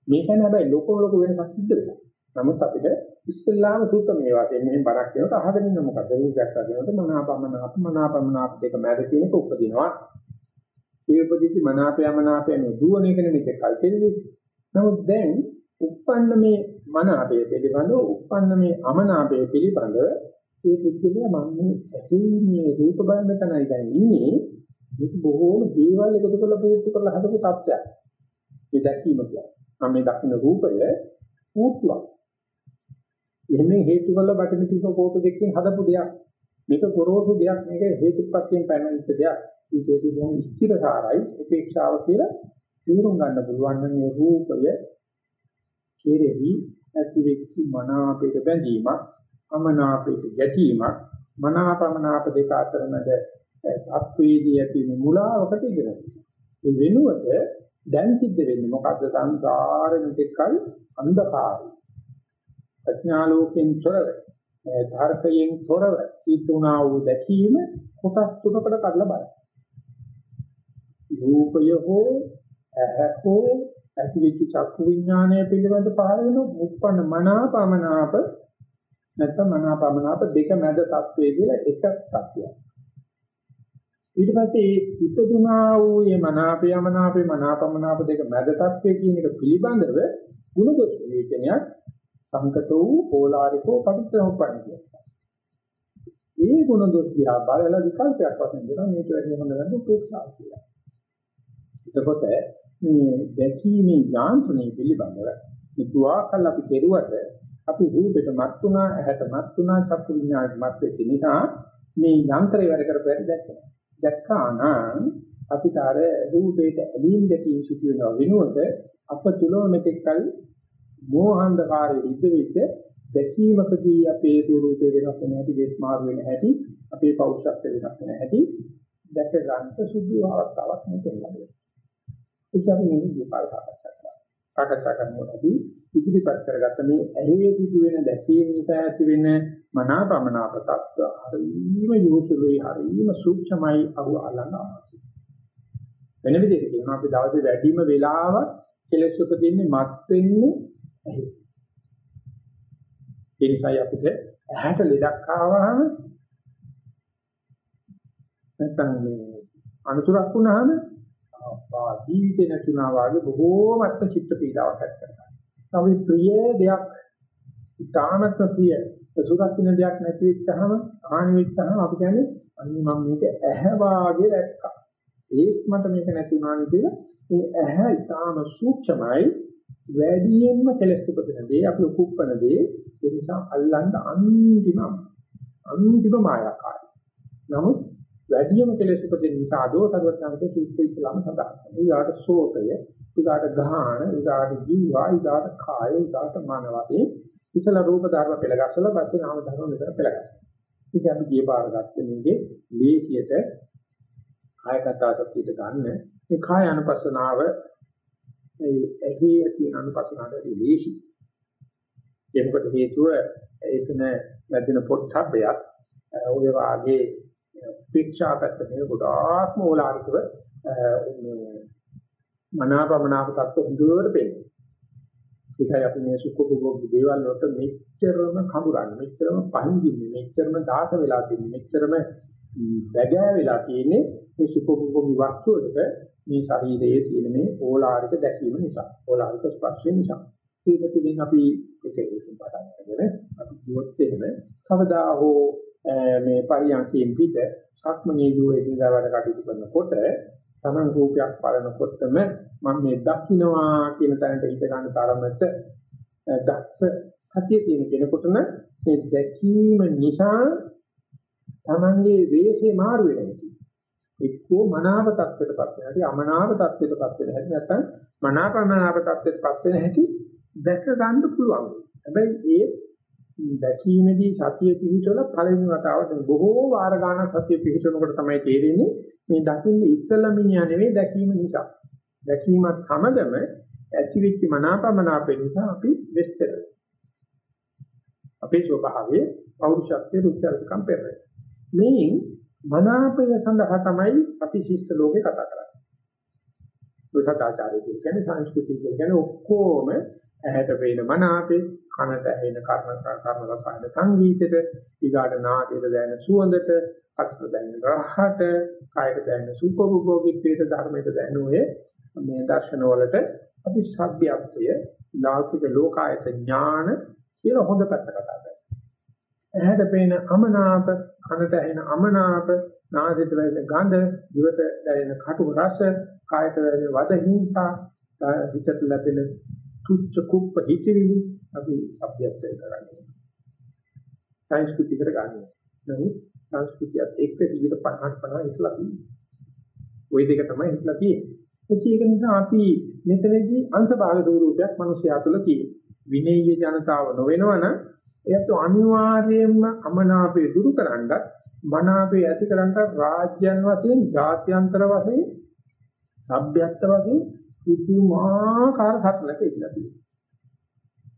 Speaker 1: මේකන හැබැයි ලොකු ලොකු වෙනසක් සිද්ධ වෙනවා නමුත් අපිට ඉස්සෙල්ලාම සූත්‍ර මේ වාක්‍යයෙන් මෙහෙම බණක් කියනකොට අහගෙන ඉන්න මොකද? ඒක දැක්කම මනාපමනාප මනාපමනාප දෙක මැද තියෙනක උපදිනවා. ඒ උපදිති මනාපයමනාපයන දුවන එක නෙමෙයි කල්පෙන්නේ. නමුත් දැන් උප්පන්න මේ මනාපය පිළිබඳව උප්පන්න මේ අමනාපය පිළිබඳව ඒ පිළිබඳව මම මේ ඇහිීමේ රූප බලන තැනයි දැන් ඉන්නේ. මේක බොහෝම දේවල් එකතු කරලා පුරුදු කරලා හදපු තත්ත්වයක්. මේ දැකීම කියන්නේ. මම මේ දකින්න රූපය පුතුවක්. එහෙම හේතු වල බටමිටික කෝටු දෙකකින් හදපු දෙයක්. මේක ගොරෝසු දෙයක් මේක හේතුපත්යෙන් පැනවිච්ච දෙයක්. ඒකේදී බොහොම ස්ථිරකාරයි උපේක්ෂාව කියලා තේරුම් ගන්න පුළුවන් නම් මේ රූපය කෙරෙහි ඇතිවෙච්ච මනාපයට බැඳීමක් අමනාපයට ගැටීමක් මනාපමනාප දෙක අතරමැද අත්වේදී ඇති මුලාවකට ඉගෙන ඒ වෙනුවට දැන් සිද්ධ වෙන්නේ මොකද්ද? සංසාරෙ මෙතෙක්කල් අන්ධකාරය. ප්‍රඥාලෝකෙන් තොරව ධර්මයෙන් තොරව සිද්ධුණා වූ දැකීම කොටස් තුනකට කඩලා බලන්න. රූපය හෝ ඇහ හෝ ඇතිවිච්ච චක්කු විඥානය පිළිබඳ පහළ වෙන උප්පන්න මනාපමනාප නැත්නම් මනාපමනාප දෙක මැද තත්වයේ කියලා එක තත්වයක්. ඊට පස්සේ ඉපදුනා වූ මේ මනාපයමනාපේ මනාපමනාප දෙක මැද තත්වයේ කියන එක පිළිබඳව ගුණ දොස් විවේචනයක් සංකතෝ පෝලාරිකෝ පටිච්චසමුප්පන්න කියනවා. ඒ ගුණ දොස් දිහා බලලා විකල්පයක් වශයෙන් දෙනවා මේක වැඩි හොඳ නැද්ද උපේක්ෂා කියලා. එතකොට මේ දැකීමේ යාන්ත්‍රණය පිළිබඳව මේ දුආකල් අපි කෙරුවට අපි රූපෙට මත් වුණා ඇහැට මත් වුණා චක්කු විඤ්ඤාණයට මත් වෙච්ච නිසා මේ යන්ත්‍රය වැඩ කරපැයි දැක්කනවා. දැක්කා නම් අපිට අර රූපේට ඇලීම් දැකීම සිදු වෙනව වෙනුවට අප තුල මෙතෙක්කල් මෝහන්ධකාරයේ ඉඳ වෙච්ච දැකීමකදී අපේ ස්වරූපේ වෙනස් වෙන හැටි දෙස් මාරු වෙන හැටි අපේ පෞෂත්ව වෙනස් වෙන හැටි දැක ගන්න සුදු අවස්ථාවක් නෙවෙයි ලැබෙන්නේ. ඒක අපි මේ විපාක සාකච්ඡා කරනවා. සාකච්ඡා කරනකොටදී ඉදිරිපත් කරගත්ත මේ ඇහි සිදු වෙන දැකීම නිසා ඇති වෙන මනාපමනාප තත්ත්ව හරිම යොසුලේ හරිම සූක්ෂමයි අහු අල්ලන්න අවශ්‍යයි. වෙන විදිහට කියනවා අපි දවසේ වැඩිම වෙලාවක් කෙලස් උපදින්නේ මත් වෙන්නේ ඇහි. ඒ නිසායි අපිට ඇහැට ලෙඩක් ආවම නැත්නම් මේ අනුසුරක් වුණාම ආ ජීවිතේ නැතුණා වගේ බොහෝමත්ම චිත්ත පීඩාවක් ඇති කරනවා. අපි ප්‍රිය දෙයක් ඉතාමත්ම ප්‍රිය සුරක්ෂින දෙයක් නැති වෙච්චහම හානි වෙච්චහම අපි කියන්නේ අන්නේ මම මේක ඇහැ වාගේ දැක්කා. ඒත් මට මේක නැති වුණානේ කියලා මේ ඇහැ ඉතාම සූක්ෂමයි වැඩියෙන්ම කෙලස් උපදින දේ අපි උකුප්පන දේ ඒ නිසා අල්ලන්න අන්තිම අන්තිම මායාකාරයි. නමුත් වැඩියෙන්ම කෙලස් උපදින නිසා දෝසගතනක සූත්‍රය ඉස්ලාම සඳහන්. ඊගාට සෝතය, ඊගාට ගාහන, ඊගාට ජීවා, ඊගාට කාය, ඊගාට මනවතේ ඉතල රූප ධර්ම පෙළගස්සලා පස්සේ නාම ධර්ම මෙතන පෙළගස්සා. ඉතින් අපි ගිය පාර ගත්තේ මේකේ ලේසියට කායගතතාවයට ගන්න මේ කාය අනුපස්සනාව ඒ ඇහි ඇති අනුපස්සනාවට ලේසි. ඒකට හේතුව ඒකන වැදින පොට්ටබ්බයක් ඔය වාගේ පික්ෂාපත්ත මේ ගොඩාක්ම ඕලාරිකව මනාපමනාප තත්ත්ව හොඳට පේනවා. ඒකයි අපි මේ සුඛභෝගී දේවල් වලට මෙච්චරම කඹරන්නේ මෙච්චරම පහින්දින්නේ මෙච්චරම දාස වෙලා තින්නේ මෙච්චරම බැගෑ වෙලා තියෙන්නේ මේ සුඛෝපභෝගී වස්තු වලට මේ ශරීරයේ තියෙන මේ ඕලාරික දැකීම නිසා ඕලාරික ස්පර්ශය නිසා ඒකකින් අපි එක එකකින් පටන් අරගෙන අපි දුවත් එහෙම කවදා හෝ මේ පරියන්කයෙන් පිට සක්මනේදී එදිනදා වැඩ කටයුතු කරනකොට තමන් රූපයක් බලනකොටම මම මේ දකින්නවා කියන තැනට හිත ගන්න තරමට දක්ෂ හතිය තියෙන කෙනෙකුට නම් මේ දැකීම නිසා තමන්ගේ වේශේ මාරු වෙනවා. එක්කෝ මනාව තත්ත්වයටපත් වෙන හැටි අමනාව තත්ත්වයටපත් වෙන හැටි නැත්නම් මනාපමනාප තත්ත්වයටපත් වෙන හැටි දැක ගන්න පුළුවන්. හැබැයි ඒ දැකීමේදී සතිය පිහිටවල පළවෙනි වතාවට බොහෝ වාර ගණන් සතිය පිහිටවනකොට තමයි තේරෙන්නේ මේ දකින්නේ ඉස්සලම මිනිහා නෙවෙයි දැකීම නිසා. දැකීමත් සමගම ඇතිවිච්ච මනාපමනාපේ නිසා අපි වෙස්තර. අපේ ස්වභාවයේ පෞරුෂත්වයේ රුචර්කම් පෙරේ. මේන් මනාපය සඳහා තමයි අපි ශිෂ්ට ලෝකේ කතා කරන්නේ. සදාචාරය කියන්නේ සංස්කෘතිය කියන්නේ ඔක්කොම ඇහැට පේන මනාපේ, කනට ඇහෙන කර්ම කර්ම රසායන සංගීතෙට, ඊගාට නාසයට දැනෙන සුවඳට, අත්ට දැනෙන රහට, කායට දැනෙන සුඛෝභෝගීත්වයට, ධර්මයට දැනෙන ඔය මේ දර්ශන වලට අපි සભ્યත්වය, ලෞකික ලෝකායත ඥාන කියන හොඳ පැත්ත කතා කරනවා. ඇහැට පේන අමනාප, කනට ඇහෙන අමනාප, නාසයට දැනෙන ගඳ, දිවට දැනෙන කටු රස, කායට දැනෙන වද හිංසා, හිතට ලැබෙන තුච්ච කුප්ප හිතිවිලි අපි අභ්‍යස්තය කරන්නේ. සංස්කෘතිකට ගන්නවා. නමුත් සංස්කෘතියත් එක්ක විවිධ 50ක් 50 ඉස්ලා තියෙනවා. ওই දෙක තමයි ඉස්ලා තියෙන්නේ. ඒක නිසා අපි මෙතනදී අංශභාග ස්වරූපයක් මිනිස්යා තුළ තියෙනවා. විනීය ජනතාව නොවෙනවනම් එයත් අනිවාර්යයෙන්ම අමනාපය දුරු කරන්නත් මනාපය ඇති කරන්නත් රාජ්‍යයන් වශයෙන් ජාත්‍යන්තර වශයෙන් සભ્યත්ව වශයෙන් පුදුමාකාර සත්ලක ඉඳලා තියෙනවා.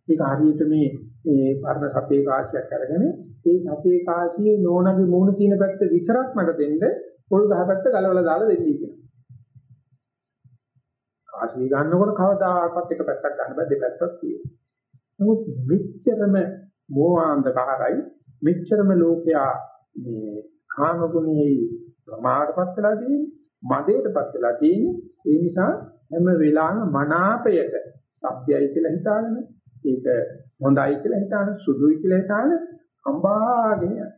Speaker 1: ඒක හරියට මේ ඒ පරණ සතේ කාසියක් අරගෙන ඒ සතේ කාසියේ නෝනගේ මූණ තියෙන පැත්ත විතරක් මට දෙන්න පොල් ගහපැත්ත ගලවලා දාලා දෙන්නයි කියනවා. කාසිය ගන්නකොට කවදාකවත් එක පැත්තක් ගන්න බෑ දෙපැත්තක් තියෙනවා. නමුත් මෙච්චරම මෝහාන්ධකාරයි මෙච්චරම ලෝකයා මේ කාම ගුණයේ ප්‍රමාදපත් වෙලා තියෙන්නේ මදයටපත් වෙලා තියෙන්නේ ඒ නිසා හැම වෙලාවෙම මනාපයට සබ්යයි කියලා හිතාගෙන ඒක හොඳයි කියලා හිතාගෙන සුදුයි කියලා හිතාගෙන අම්බාගෙන යනවා.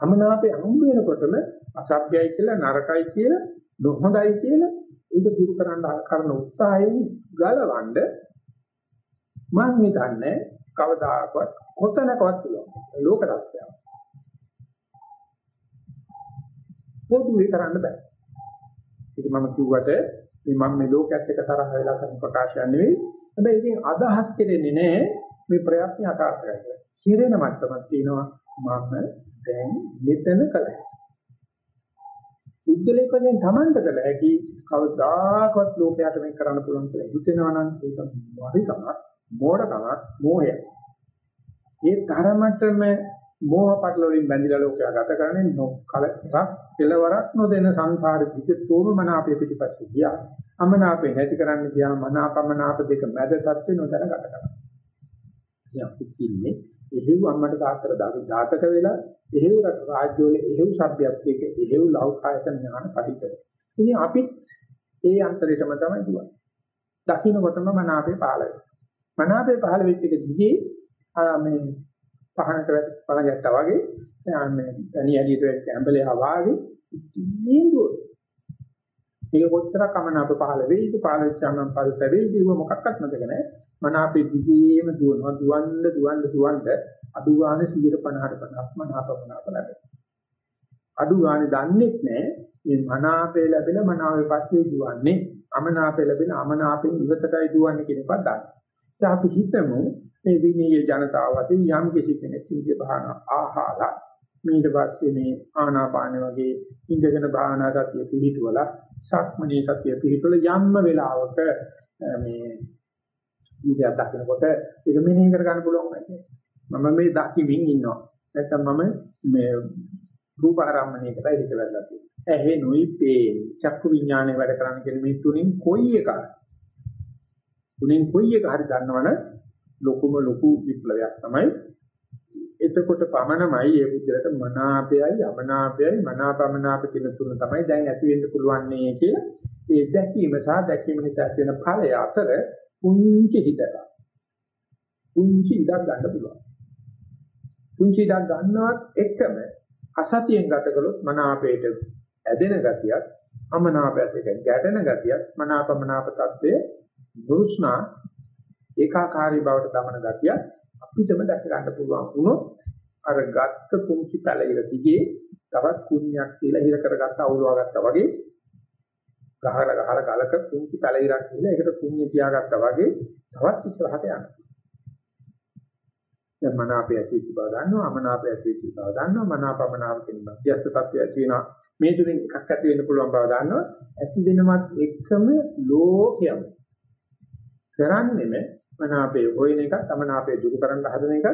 Speaker 1: අමනාපේ හම්බ වෙනකොටම අසභ්‍යයි කියලා නරකයි කියලා නොහොඳයි කියලා ඒක දුරු කරන්න කරන උත්සාහයෙන් ගලවන්න මම හිතන්නේ කවදාකවත් කොතනකවත් පුළුවන් ලෝක රාජ්‍යය. පොදුවේ කරන්න බෑ. ඒක මම කිව්වට මේ මම මේ ලෝකයක් එක්ක තරහ වෙලා කරන ප්‍රකාශයක් නෙවෙයි. හැබැයි ඉතින් අදහස් කෙරෙන්නේ නැහැ මේ ප්‍රයත්න අකාර කරගන්න. හිරෙන මට්ටමක් තියෙනවා මම දැන් මෙතන කලයි. උද්දලෙක් වශයෙන් Tamanට කළ හැකි කවදාකවත් ලෝකයට මේක කරන්න පුළුවන් කියලා හිතෙනවා නම් ඒක වරිකමක්, මෝඩකමක්, මෝහයක්. ඒ තරමටම මෝහ පටල වලින් බැඳිලා ලෝකයා ගත කරන්නේ නොකලක් කෙලවරක් නොදෙන සංසාර පිටතෝම මනාපේ පිටිපස්සේ ගියා. අමනාපේ නැති කරන්න ගියා මනාපමනාප දෙක මැද තත්ත්වේ නොදැන ගත කරනවා. ඉතින් අපි ඉන්නේ එහෙව් අම්මට තාත්තට දාපු ජාතක වෙලා එහෙව් රාජ්‍යවල එහෙව් සભ્યත්වයක එහෙව් ලෞකායතන ඥාන පරිත. ඉතින් අපි ඒ අන්තරයටම තමයි දුවන්නේ. දකින්නකොටම මනාපේ පහළ වෙනවා. මනාපේ පහළ වෙච්ච එක දිගේ මේ පහනට පණ ගැට්ටා වගේ මේ තනි ඇලියට ඇඹලේ හවාගේ නේදුව. මේක කොච්චර කමනාප පහළ වෙයිද පහළ වෙච්චාම පරිස වෙයිද ඒව මොකක්වත් නැදක නැහැ. මනාපේ දිගේම දුවනවා දුවන්න දුවන්න දුවන්න අඩු ගානේ 150ට 50ක් මනාපමනාප ලැබෙනවා. අඩු ගානේ දන්නේත් නැහැ මේ මනාපේ ලැබෙන මනාවේ පස්සේ දුවන්නේ අමනාපේ ලැබෙන අමනාපෙන් ඉවතටයි දුවන්නේ කියන එකත් දන්නවා. දැන් අපි හිතමු මේ විනීය ජනතාව වශයෙන් යම් කිසි කෙනෙක් ඉන්දිය භාන ආහාර ඊට පස්සේ මේ ආනාපාන වගේ ඉඳගෙන භාවනා ගතිය පිළිතුවලා සක්මනී ගතිය පිළිතුවල යම්ම වෙලාවක මේ ඉන්දිය දකින්නකොට ඒක මෙනෙහි කර ගන්න පුළුවන් නැහැ. මම මේ දකිමින් ඉන්නවා. නැත්නම් මම මේ රූප ආරම්මණය කරලා ඉඳ කියලා තියෙනවා. ඇහෙනුයි පේන චක්කු විඥානය වැඩ කරන්නේ කියන මේ තුنين කොයි එකක් තුنين කොයි එක හරි ගන්නවනේ ලොකුම ලොකු විප්ලවයක් තමයි. එතකොට පමණමයි ඒ බුද්ධලට මනාපයයි අමනාපයයි මනාපමනාප කියන තුන තමයි දැන් ඇති වෙන්න පුළුවන් නේ කියලා. ඒ දැකීම සහ දැකීම නිසා ඇති වෙන ඵලය අතර පුංචි හිතක. පුංචි ඉඩක් ගන්න පුළුවන්. පුංචි ඉඩක් ගන්නවත් එකම අසතියෙන් ගත කළොත් මනාපයට ඇදෙන ගතියක් අමනාපයට ගැටෙන ගතියක් මනාපමනාප තත්ත්වයේ දුරුස්නා ඒකාකාරී බවට දමන ගතියක් අපිටම දැක ගන්න පුළුවන් වුණොත් අර ගත්ත කුංචි පැලිර දිගේ තවත් කුණ්‍යක් කියලා හිර කරගත්ත අවුලවා ගත්තා වගේ ගහලා ගහලා ගලක කුංචි පැලිරක් කියලා ඒකට කුණ්‍ය තියාගත්තා වගේ තවත් ඉස්සරහට යනවා. දැන් මනාපය ඇතිවෙච්ච බව දන්නවා අමනාපය ඇතිවෙච්ච බව දන්නවා මනාපමනාප කියන මධ්‍යස්ථ තත්ත්වය ඇති වෙනවා මේ තුලින් එකක් ඇති වෙන්න පුළුවන් බව දන්නවා ඇති වෙනවත් එකම ලෝකයම කරන්නේම මනාපේ හොයන එක, තමනාපේ දුරු කරන්න හදන එක,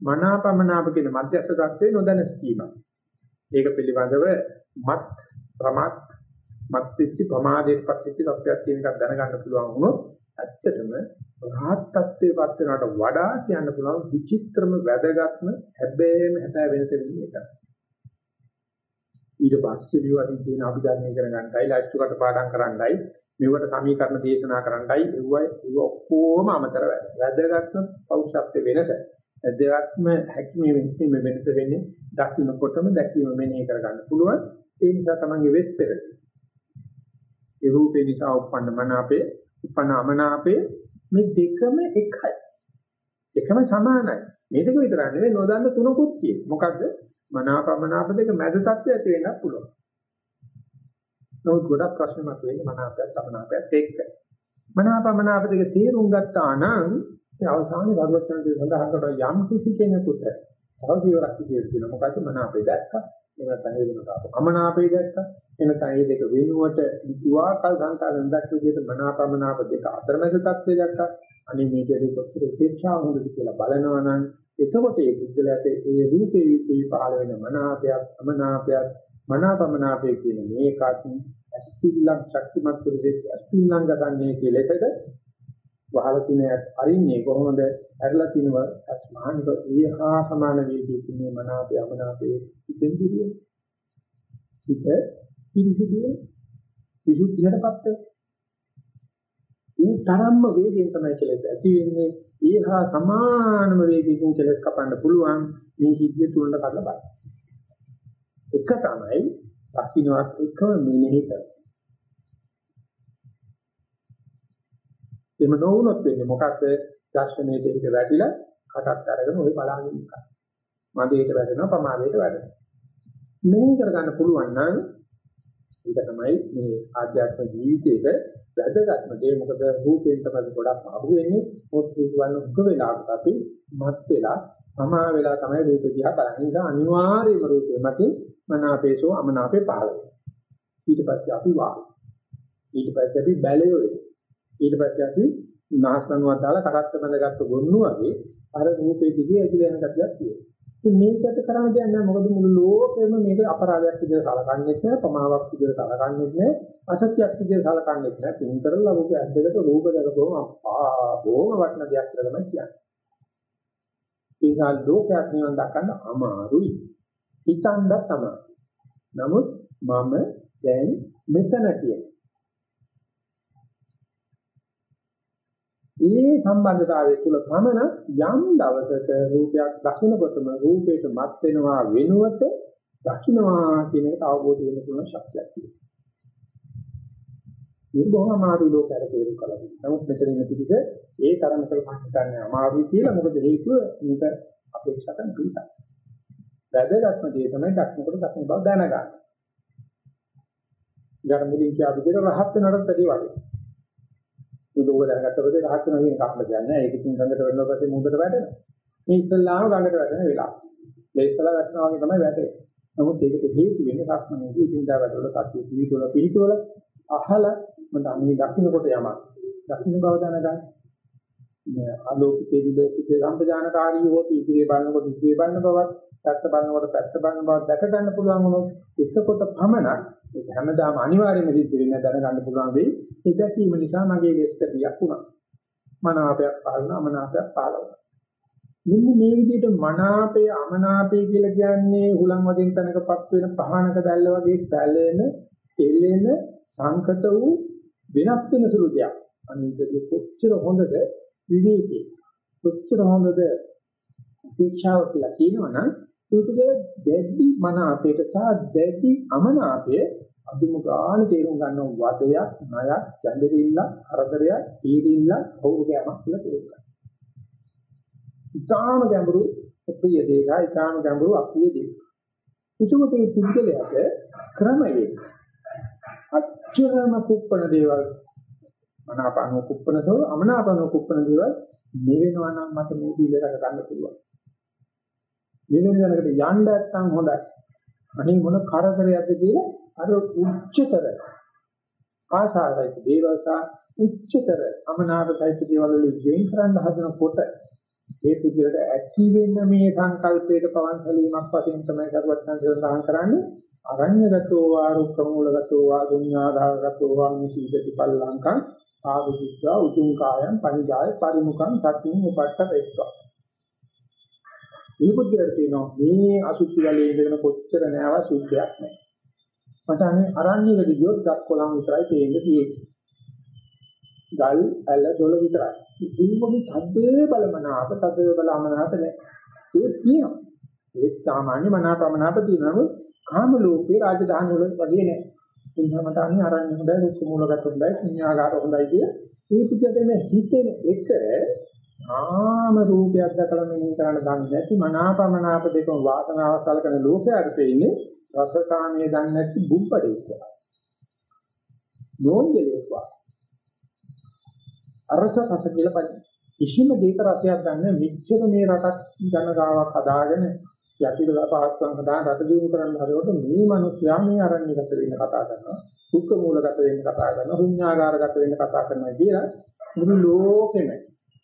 Speaker 1: මනාපමනාප කියන මධ්‍යස්ථ தත්ත්වේ නොදැන සිටීම. ඒක පිළිබඳව මත් ප්‍රමාත් මත් පිච්ච ප්‍රමාදයේ පත්‍ච්ච තත්ත්වයක් කියන එකක් දැනගන්න පුළුවන් වුණොත් ඇත්තටම රහත් තත්ත්වයේපත් වෙනවට වඩා කියන්න පුළුවන් විචිත්‍රම වැදගත්ම හැබැයිම හැබැයි වෙනස වෙන්නේ ඒකයි. ඊට පස්සේ විවාදින් තියෙන අභිධර්මයේ කරගන්නයි ලයිස්ට්කට පාඩම් කරන්නයි මෙවට සමීකරණ දේශනා කරන්නයි එව්වයි ඒ ඔක්කොම අමතර වැඩ. වැදගත්ම පෞෂත්ව වෙනස. වැදගත්ම හැකිමේ වෙන්නේ මේ වෙනස වෙන්නේ දකින්නකොටම දැකීම මෙනෙහි කරගන්න පුළුවන්. ඒ නිසා තමන්ගේ වෙස් පෙර. ඒ රූපේ නිසා උපන්න මනාපේ, උපන්න අමනාපේ මේ දෙකම එකයි. එකම සමානයි. මේ දෙක විතර නෙවෙයි නොදන්න තුනකුත් තියෙනවා. මොකද්ද? මනාපමනාප දෙක මැද තත්ත්වය ඇති වෙන්නත් පුළුවන්. නමුත් ගොඩක් ප්‍රශ්න මතුවෙන්නේ මනාපයත් අපනාපයත් එක්ක. මනාපමනාප දෙක තේරුම් ගත්තා නම් ඒ අවසානයේ භගවත්යන්ගේ සඳහන් කරන යම් කිසි කෙනෙකුට තව ජීවරක් විදියට කියන මොකද මනාපේ දැක්කා. එනතන ඒ වෙනකොට අමනාපේ දැක්කා. එනතන මේ දෙක වෙනුවට විවාකල් සංකාරෙන් දැක්ක විදිහට මනාපමනාප දෙක අතරමැද තත්ත්වය දැක්කා. අනේ මේක දෙක ඔක්කොම උපේක්ෂා හොඳද කියලා බලනවා නම් එතකොට ඒ බුද්ධලයට ඒ රූපේ විපේ පහළ වෙන මනාපයක් අමනාපයක් මනාපමනාපය කියන මේකත් අස්තිලක් ශක්තිමත් පුරුෂයෙක් අස්තිලංග ගන්නේ කියලා එකද? වහල තින අරින්නේ කොහොමද ඇරලා තිනව? අස්මානික ඒහා සමාන වේදී මේ මනාපය අමනාපය ඉතින් දිවිය හිත පිරිසිදුවේ. විසුද්ධියටපත් මේ තරම්ම වේගයෙන් තමයි කෙලෙස් ඇති වෙන්නේ. ඒහා සමානම වේගයකින් කෙලෙස් කපන්න පුළුවන්. මේ සිද්ධිය තුලට කරලා බලන්න. එක තමයි දකින්නවත් එකම මෙනෙහි කරනවා. එම නොවුනොත් වෙන්නේ මොකද්ද? දර්ශනයේ දෙක වැටිලා කටත් අරගෙන ඔය බලන්නේ ඉන්නවා. මදේට වැටෙනවා පමාදයට වැටෙනවා. මෙනෙහි කරගන්න පුළුවන් නම් ඒක තමයි මේ ආධ්‍යාත්මික ජීවිතයේ වැදගත්ම දේ මොකද රූපයෙන් තමයි ගොඩක් අහු වෙන්නේ මොකද වල උග වෙලාවට අපි මත් වෙලා සමා වෙලා තමයි රූප දිහා බලන්නේ. ඒක අනිවාර්යයෙන්ම රූපේ මතින් මනාපේසෝ අමනාපේ පහළ වෙනවා. ඊට පස්සේ අපි වාහන. ඊට පස්සේ අපි බැලයෝ වෙනවා. ඊට පස්සේ අපි නාස්තනුවක් දාලා කරත්ත බඳගත්තු ගොන්නු වගේ අර රූපේ දිගේ ඇදලා යන ගතියක් තියෙනවා. ඉතින් මේකට කරන්න දෙයක් නැහැ. මොකද මුළු ලෝකෙම මේක අපරාධයක් විදිහට සලකන්නේ නැහැ, පමාවක් විදිහට සලකන්නේ නැහැ, අසත්‍යයක් විදිහට සලකන්නේ නැහැ. තින්තරලා රූප ඇද්දකට රූප දකපුවම අප්පා බොහොම වටින දෙයක් කියලා තමයි කියන්නේ. ඒසල් ලෝකයක් නිවන් දක්වන්න අමාරුයි. හිතන්නත් තමයි. නමුත් මම දැන් මෙතන කියන. මේ සම්බන්ධතාවය තුල පමණ යම් දවසක රූපයක් දකිනකොටම රූපයට මත් වෙනවා වෙනුවට දකින්නවා කියන එක අවබෝධ වෙන්න පුළුවන් ශක්තියක් තියෙනවා. මේ බොහොම අමාරු ලෝකයට තේරුම් කළා. නමුත් මෙතන ඉන්න පිටික ඒ තරමට මහන්සියන්නේ අමාරුයි කියලා මොකද හේතුව මේක අපේක්ෂා කරන පිටක්. වැදගත්ම දේ තමයි දක්නකොට දක්න බව දැනගන්න. ඊට මුලින් කියා විදිහට රහත් වෙනවට වැඩි වගේ. උදෝව දැනගත්ත පස්සේ රහත් වෙනවා කියන කක්ම කියන්නේ ඒක ඉතින් ගඟට වෙනවා පස්සේ මුහුදට වැටෙනවා. මේ ඉස්සල්ලාම ගඟට වැටෙන වෙලාව. මේ ඉස්සලා වැටෙනවා වගේ තමයි වැටෙන්නේ. නමුත් ඒකට හේතු වෙන්නේ සක්මනේදී ඉදින්දා වැඩවල කටයුතු පිළිතුර පිළිතුර අහලා මට අනේ දකින්නකොට යමක්. දකින්න බව දැනගන්න. මේ ආලෝකිතේ විලෝකිතේ සම්පජානකාරී හොති ඉදිරියේ බලනකොට ඉදිරියේ බලන බවත් පැත්ත බලනකොට පැත්ත බලන බව දැක ගන්න පුළුවන් වුණොත් එතකොට පමණක් ඒක හැමදාම අනිවාර්යයෙන්ම සිද්ධ වෙන්න දැනගන්න පුළුවන් වෙයි. ඒ දැකීම නිසා මගේ වෙස්ත බියක් වුණා. මනාපයක් පාලන අමනාපයක් පාලන මෙන්න මේ විදිහට මනාපය අමනාපය කියලා කියන්නේ හුලං වදින් තැනකපත් වෙන පහනක දැල්ල වගේ පැලෙන, එළෙන, සංකත වූ වෙනස් වෙන සුළු දෙයක්. අනිත්‍ය කොච්චර හොඳද? විවේකී. කොච්චර හොඳද උපේක්ෂාව කියලා කියනවනම් ඒකද දැඩි මනාපයට සහ දැඩි අමනාපය අදුමුගාන තේරුම් ගන්න වදයක්, ණයක්, ගැඹිරිල්ල, කරදරයක්, පීඩිල්ල, කවුරුගෑමක් කියලා තේරුම් ගන්න. ඉතාම ගැඹුරු ප්‍රිය දේක, ඉතාම ගැඹුරු අප්‍රිය දේක. එතකොට මේ පුද්ගලයාට ක්‍රමයේ අච්චරම කුප්පන දේවල් මනාපන කුප්පන දෝ අමනාපන කුප්පන දේවල් නෙවෙනවා නම් මට මේ දීලකට ගන්න පුළුවන්. මෙන්න යනකට යන්න නැත්නම් හොඳයි. අනේ මොන කරදරයක්ද කියලා අර උච්චතර ආසාරයි දේවල් සහ උච්චතර අමනාපයිත් දේවල් වලින් වෙන් කරන්න හදනකොට ඒ පුදුරට ඇති වෙන්න මේ සංකල්පයට පවන් සැලීමක් වශයෙන් තමයි කරුවත් සඳහන් කරන්නේ අරඤ්‍යගතෝ වා රුක්කමූලගතෝ වා දුඤ්ඤාදාගතෝ වා නිසීදති පල්ලංකං ආවිදිස්සා උතුම් කායං පරිජාය පරිමුඛං සත්‍යං උපට්ඨ වේස්වා මේ බුද්ධියට තියෙනවා මේ අසුචි වලේ ඉඳගෙන කොච්චර නෑව සුද්ධයක් නෑ මට අනේ අරණ්‍යවල ගියොත් දක්කොලම් විතරයි පේන්නේ තියෙන්නේ. ගල් ඇල දොළ විතරයි. ඉතින්මගේ තද්දේ බලමනාප තද්දේ බලමනාප නැහැ. ඒක තියෙනවා. ඒ සාමාන්‍ය මනාපමනාප තියෙනවා. කාම ලෝකේ රාජධානි වල වගේ නැහැ. ඒ නිසා මට අනේ අරණ්‍ය හොඳයි, දුක් මූලගත හොඳයි, ශුන්‍යාගාර හොඳයි කිය. මේ පිටට මේ හිතෙන එක ආම රූපයක් දැකලා මෙහෙම කරන්න දන්නේ නැති මනාපමනාප දෙකම වාසනාව සලකන ලෝකයට තේින්නේ රසකාමයේ දන්නේ නැති බුම්පඩේක්. යෝන්ගෙලේක් වා. අරස රස කියලා බලන්න. කිසිම දෙයක රසයක් ගන්න මෙච්චර මේ රටක් ජනගාවක් හදාගෙන යටිදල පහස්වන් හදාන රට දිනු කරන්න හදනකොට මේ මිනිස්යා මේ අරණ්‍යගත වෙන්න කතා කරනවා. දුක්ඛ මූලගත වෙන්න කතා කරනවා. ශුන්‍යාකාරගත වෙන්න කතා කරනවා කියලා මුළු ලෝකෙම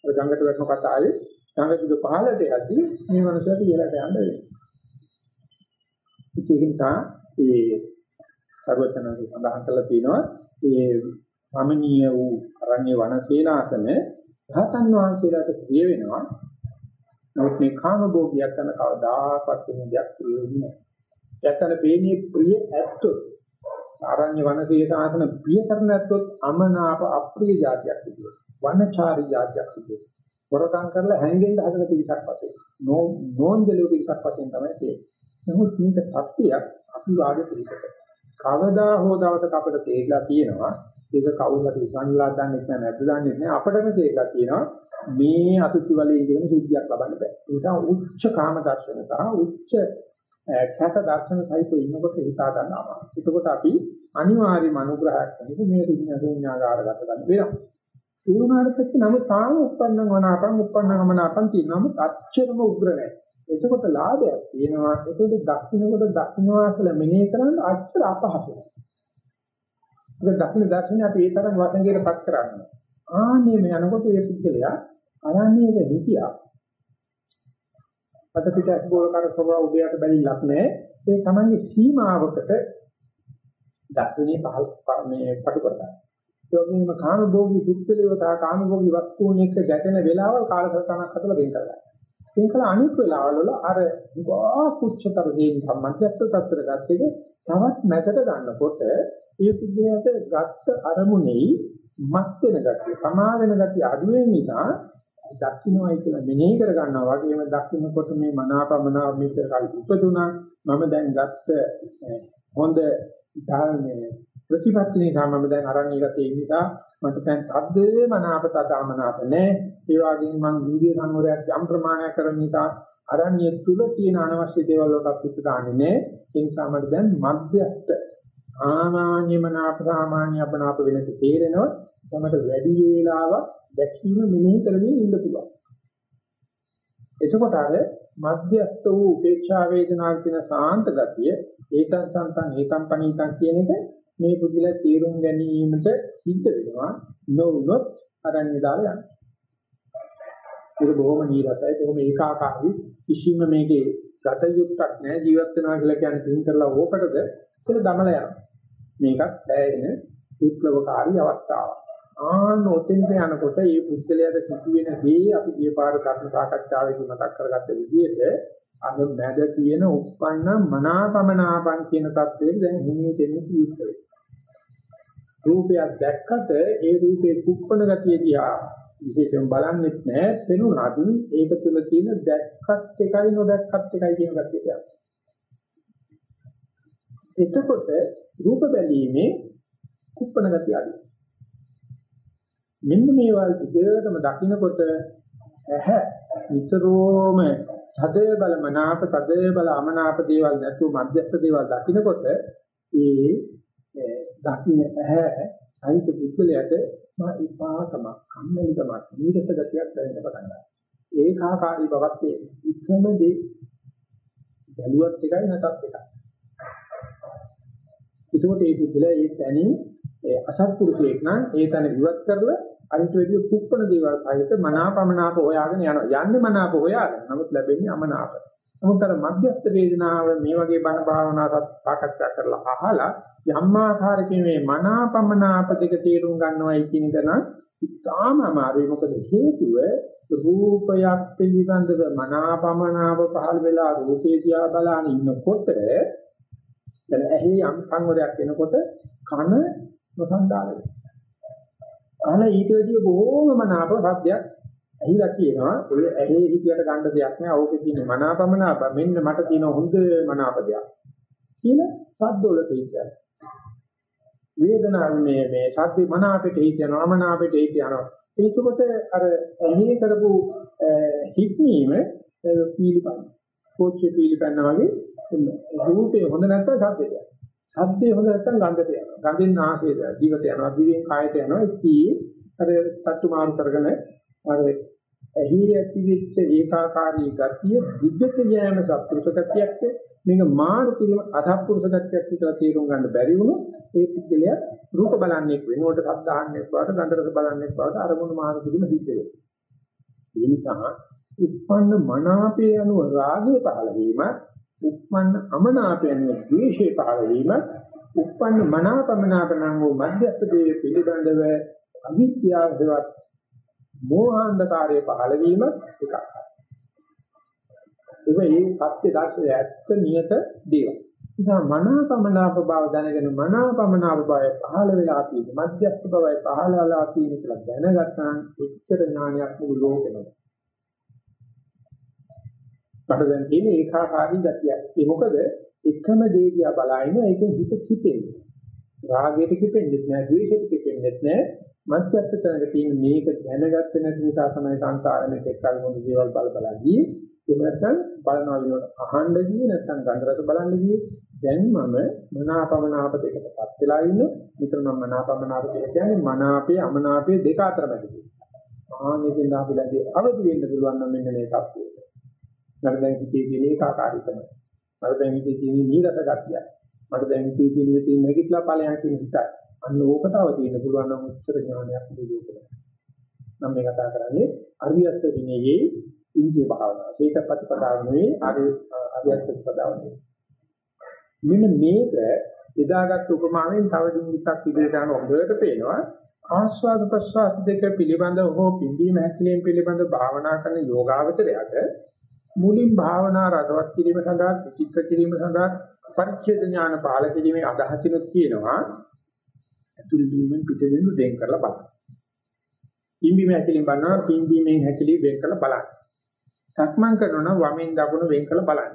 Speaker 1: අර ගඟට වැටෙන කතාවේ ගඟ දිග පහළට යද්දී මේ මිනිස්යාට ඉහළට යන්න වෙනවා. ඒක නිසා ඒ සර්වචනන්සේ සඳහන් කරලා තියෙනවා ඒ රමණීය වූ අරණ්‍ය වනසේනාසන රහතන් වහන්සේලාට ප්‍රිය වෙනවා. නමුත් මේ කාම භෝගියක් කරන කවදාකවත් වෙන දෙයක් ප්‍රිය වෙන්නේ නැහැ. යත්තන පේන්නේ ප්‍රිය ඇත්තොත් අරණ්‍ය වනසේනාසන ප්‍රිය කරන ඇත්තොත් අමනාප අප්‍රිය જાතියක් තිබුණා. වනචාරී જાතියක් තිබුණා. හොරකම් කරලා හැංගෙන්න හදන පිටක් වශයෙන් නෝ නෝන්දලෝ පිටක් වශයෙන් තමයි තියෙන්නේ. නමුත් මේක සත්‍යයක් අපි වාගේ පිළිකට. කවදා හෝ දවසක අපිට තේරලා තියෙනවා ඒක කවුරු හරි ඉස්සන්ලා දන්නේ නැහැ නැද්ද දන්නේ නැහැ අපිටම තේරලා තියෙනවා මේ අසුචි වලේ ඉඳගෙන සුද්ධියක් ලබන්න බෑ. ඒ නිසා උච්ච කාම දර්ශන සහ උච්ච ඡත දර්ශන සහිතව ඉන්නකොට හිතා ගන්න අමාරුයි. එතකොට අපි අනිවාර්යම අනුග්‍රහයක් කරන්නේ මේ ශුන්‍යාගාරගත ගන්න වෙනවා. ඒ වුණාට පස්සේ නම තාම උප්පන්නං වනාපං උප්පන්නං ගමනාපං කියනම අච්චරම උග්‍ර නැහැ. එතකොට ලාභයක් තියෙනවා. එතකොට දක්ෂිනකොට දක්ෂිනවා කියලා මෙනෙහි කරන්න අච්චර අපහසුයි. ඒක දක්ෂින දක්ෂින අපි ඒ තරම් වසංගයටපත් කරන්නේ. ආන්නේ මේ යනකොට ඒ පුද්ගලයා අරන්නේක හිතියා. අත පිට බෝල කර සබා උදයට බැලිලක් නැහැ. ඒ තමයි සීමාවකට දක්ෂිනේ පහල් මේ පටු කරගන්න. ඒ වගේම කාම භෝගී පුද්ගලයෝ තා කාම භෝගී වස්තුන් එක්ක ගැටෙන වෙලාවල් කාලසටහනක් හදලා වෙන් කරගන්න. ඒක අනිත් වෙලාවල වල අර ගා කුච්චතර දේන් සම්මන්ත්‍යත්ව තත්ත්වයට ගත්ත එක තවත් මැදට ගන්නකොට ඒ පුද්ගලයාට ගත්ත අරමුණෙයි මත් වෙන ගතිය, සමා වෙන ගතිය අඩු වෙන නිසා දක්ෂිනවයි කියලා මෙනෙහි කර ගන්නවා වගේම දක්ෂිනකොට මේ මනාපමනා මෙතර කල් උපදුනා. මම දැන් ගත්ත හොඳ ධර්මයේ ප්‍රතිපත්ති නිසා මම දැන් අරන් ඉගතේ නිසා මට දැන් සද්දේ මනාපත දාමනාප නැහැ. ඒ වගේම මම වීර්ය සංවරයක් යම් ප්‍රමාණයක් කරන නිසා අරණිය තුල තියෙන අනවශ්‍ය දේවල් වලට පිට දාන්නේ නැහැ. ඒ නිසා මට දැන් මධ්‍යස්ත ආමාන්‍ය මනාප සාමාන්‍ය අපනාප වෙනස තේරෙනවා. තමයි වැඩි වේලාවක් දැකීම මෙනෙහි කරමින් ඉන්න පුළුවන්. එතකොට අර මධ්‍යස්ත වූ උපේක්ෂා වේදනාව කියන සාන්ත ගතිය ඒකං සංතං ඒකං පනීතං කියන එක මේ පුදුල තීරුම් ගැනීමට සිද්ධ වෙනවා නොවුනොත් අරන්නේ දාලා යනවා. ඒක බොහොම නීරසයි බොහොම ඒකාකාරී කිසිම මේකේ ගත යුක්තක් නැහැ ජීවත් වෙනවා කියලා කියන්නේ තින් කරලා ඕකටද ඒක දමල යනවා. මේකත් දැයෙන විප්ලවකාරී අවස්ථාවක්. ආන ඔතෙන්ට යනකොට මේ පුද්ගලයාට සිදුවෙන දේ අපි ගිය පාර ධර්ම සාකච්ඡාවේදී මතක් කරගත්ත විදිහට අර මැද තියෙන උප්පන්න මනාපමනාපං කියන தත්ත්වයෙන් දැන් හිමීට එන්නේ කිව්වේ. රූපයක් දැක්කට ඒ රූපේ කුප්පණ ගතිය දිහා විශේෂයෙන් බලන්නෙත් නෑ පෙනුනත් ඒක තුල තියෙන දැක්කත් එකයි නොදැක්කත් එකයි කියන ගතිය. එතකොට රූප බැලීමේ කුප්පණ ගතිය අඩුයි. මෙන්න මේවා විදිහටම දකින්නකොට ඇහැ විතරෝම තදේ බල මනාප තදේ බල අමනාප දේවල් නැතුව මධ්‍යස්ථ දේවල් දකින්නකොට ඒ දකින්න ඇහැ අනිත් පුද්ගලයාට මා ඉපාකම කම්මැලිකමක් නීරස ගතියක් දැනෙන්න පටන් ගන්නවා. ඒකාකාරී බවක් තියෙන. ඉක්ම දේ බැලුවත් එකයි නැතත් එකයි. ඒකෝට ඒ පුද්ගලයා ඒ තැනින් අසත්පුරුෂයෙක් නම් ඒ තැන ඉවත් කරලා අනිත් වෙදිය කුප්පන දේවල් සහිත මනාපමනාප හොයාගෙන යනවා. යන්නේ මනාප හොයාගෙන. නමුත් ලැබෙන්නේ අමනාප. නමුත් අර මධ්‍යස්ථ වේදනාව මේ වගේ බණ භාවනාවක් සාකච්ඡා කරලා අහලා යම් ආකාරයකින් මේ මනාපමනාප දෙක තේරුම් ගන්නවයි කියන එක නම් ඉතාම අමාරුයි. මොකද හේතුව රූපයක් පිළිබඳව මනාපමනාප පහළ වෙලා රූපේ දිහා බලාන ඉන්නකොට දැන් ඇහි යම් සංවරයක් එනකොට කන නොසන්ඩාල වෙනවා. කන ඊට වැඩිය බොහෝම මනාප සද්දයක් ඇහිලා කියනවා ඔය ඇහි හිතියට ගන්න දෙයක් නෑ. ඕකේ තියෙන මනාපමනාප මෙන්න මට තියෙන හොඳ මනාප දෙයක් කියලා සද්දවල තියෙනවා. වේදනාව මේ මේ සද්ද මනාපෙට හිතනවා අමනාපෙට හිතනවා ඒකකොට අර ඇහි කරපු හික්මීම පීලිපන්න. කෝච්චි පීලිපන්න වගේ රූපේ හොඳ නැත්නම් සද්දේ සද්දේ හොඳ නැත්නම් ගන්ධයට යනවා. ගඳෙන් නාසයට දිවට යනවා. දිවෙන් කායට යනවා. ඉතී අර තට්ටු මාරු කරගෙන අර ඇහි ඇතිවෙච්ච ඒකාකාරී ගතිය විද්‍යක යෑම සත්පුරුෂ ගතියක් මේක මාරු කිරීම අසත්පුරුෂ ගතියක් කියලා තේරුම් ගන්න බැරි වුණොත් ඒ පුද්ගලයා රූප බලන්නේ වෙනකොට ශබ්ද අහන්නේ බවට ගන්ධ රස බලන්නේ බවට අරමුණු මාරු කිරීම සිද්ධ වෙනවා. ඒ නිසා උත්පන්න මනාපේ අනුව රාගය පහළ වීම, උත්පන්න අමනාපේ අනුව ද්වේෂය පහළ වීම, උත්පන්න මනාපමනාපණං වූ මධ්‍යස්ථ දේ පිළිබඳව අවිද්‍යාවවත් මෝහාන්ධකාරය පහළ වීම එකක්. ඒක මේ සත්‍ය දර්ශනය ඇත්ත නියත දේවල්. නිසා මනාපමනාප බව දැනගෙන මනාපමනාප බව පහළ වෙලා තියෙන මධ්‍යස්ථ බවයි පහළ වෙලා තියෙන කියලා දැනගත්තා එච්චර ඥානයක් මුළු ලෝකෙම. අපිට දැන් තියෙන ඒකාකාරී ගතියක්. ඒ මොකද එකම දේ දිහා බලයින ඒකෙන් හිත කිපෙන්නේ. රාගයට කිපෙන්නේ නැහැ, ද්වේෂයට කිපෙන්නේ නැහැ. මධ්‍යස්ථ තැනක තියෙන මේක දැනගත්ත නැති නිසා තමයි සංසාරෙට එක්කල් මොන දේවල් බල බලාදී එහෙම නැත්නම් බලනවා විනෝඩ අහන්න ගියේ නැත්නම් ගන්ධරස බලන්න ගියේ දැන් මම මනාපමනාප දෙකටපත් වෙලා ඉන්නේ විතර මම මනාපමනාප දෙක කියන්නේ මනාපේ අමනාපේ දෙක අතර මැදදී ආනෙකින් අපි දැන් අවදි වෙන්න පුළුවන් නම් මෙන්න මේ තත්ත්වය. මට දැන් හිතේ තියෙන ඒකාකාරීකම. මට දැන් හිතේ තියෙන නීරස ගතිය. මට දැන් හිතේ තියෙන නැගිටලා ඵලයන් කියන හිතයි. අන්න ඕකටව තියෙන පුළුවන් නම් උත්තර ඥානයක් නෙවෙයි. මම මේ කතා කරන්නේ අරියත් විනයේ ඉන්ද්‍රිය භාවනාව. ඒක ප්‍රතිපදාව නෙවෙයි අරි අරියත් ප්‍රතිපදාව නෙවෙයි. මෙන්න මේක එදාගත් උපමාවෙන් තව දිනක් ඉදිරියට යන හොඳට පේනවා ආස්වාද ප්‍රසවාස දෙක පිළිබඳව හෝ පිම්බීම හැකිලීම පිළිබඳව භාවනා කරන යෝගාවචරයට මුලින් භාවනා රසවත් කිරීම සඳහා විචිත්‍ර කිරීම සඳහා පරිච්ඡේද ඥාන පාල කිරීමේ අදහසිනුත් කියනවා ඇතුළු වීමෙන් පිටවීම වෙන් කරලා බලන්න. පිම්බීම හැකලින් බලනවා පිම්බීමෙන් හැකලි වෙන් කරලා බලන්න. සක්මන් කරනවා නම් වමෙන් දකුණ වෙන් කරලා බලන්න.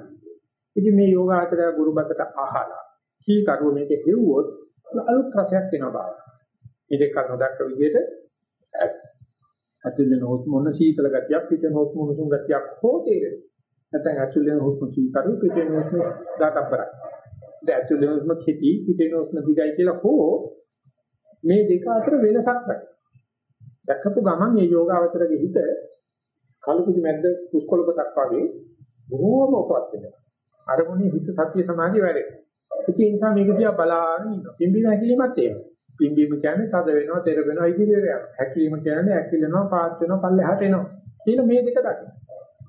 Speaker 1: ඉතින් මේ යෝගාචරය ගුරුබතට අහලා කී කරුව මේක හෙව්වොත් අලුත් රසයක් වෙනවා බාව. මේ දෙක කරන දක්ක විදිහට ඇතුළේ නෝත් මොන සීතල ගතියක් පිටේ නෝත් මොන සුන් ගතියක් හෝ තේරෙනවා. නැත්නම් ඇතුළේ නෝත් මොන සීතල පිටේ නෝත් දාතබ්බරක්. දැන් ඇතුළේ නෝත් කෙටි පිටේ නෝත් දිගයි කියලා හෝ මේ දෙක අතර වෙනසක් නැහැ. දැක්කපු ගමන් මේ යෝගාවචරගේ හිත කලුකුදි මැද්ද කුස්කොල කොටක් වගේ බොහෝම උපවත් වෙනවා. අරමුණේ හිත සතිය සමාධිය වැඩෙනවා. ඉතින් ඒ නිසා මේක දිහා බලාගෙන ඉන්නවා. පිම්බීම හැකිලිමත් එහෙම. පිම්බීම කියන්නේ තද වෙනවා, තෙර වෙනවා, ඉදිරියට යනවා. හැකිලිම කියන්නේ ඇකිලෙනවා, පාත් වෙනවා, පල්ලෙහාට එනවා. කියන මේ දෙක දකින්න.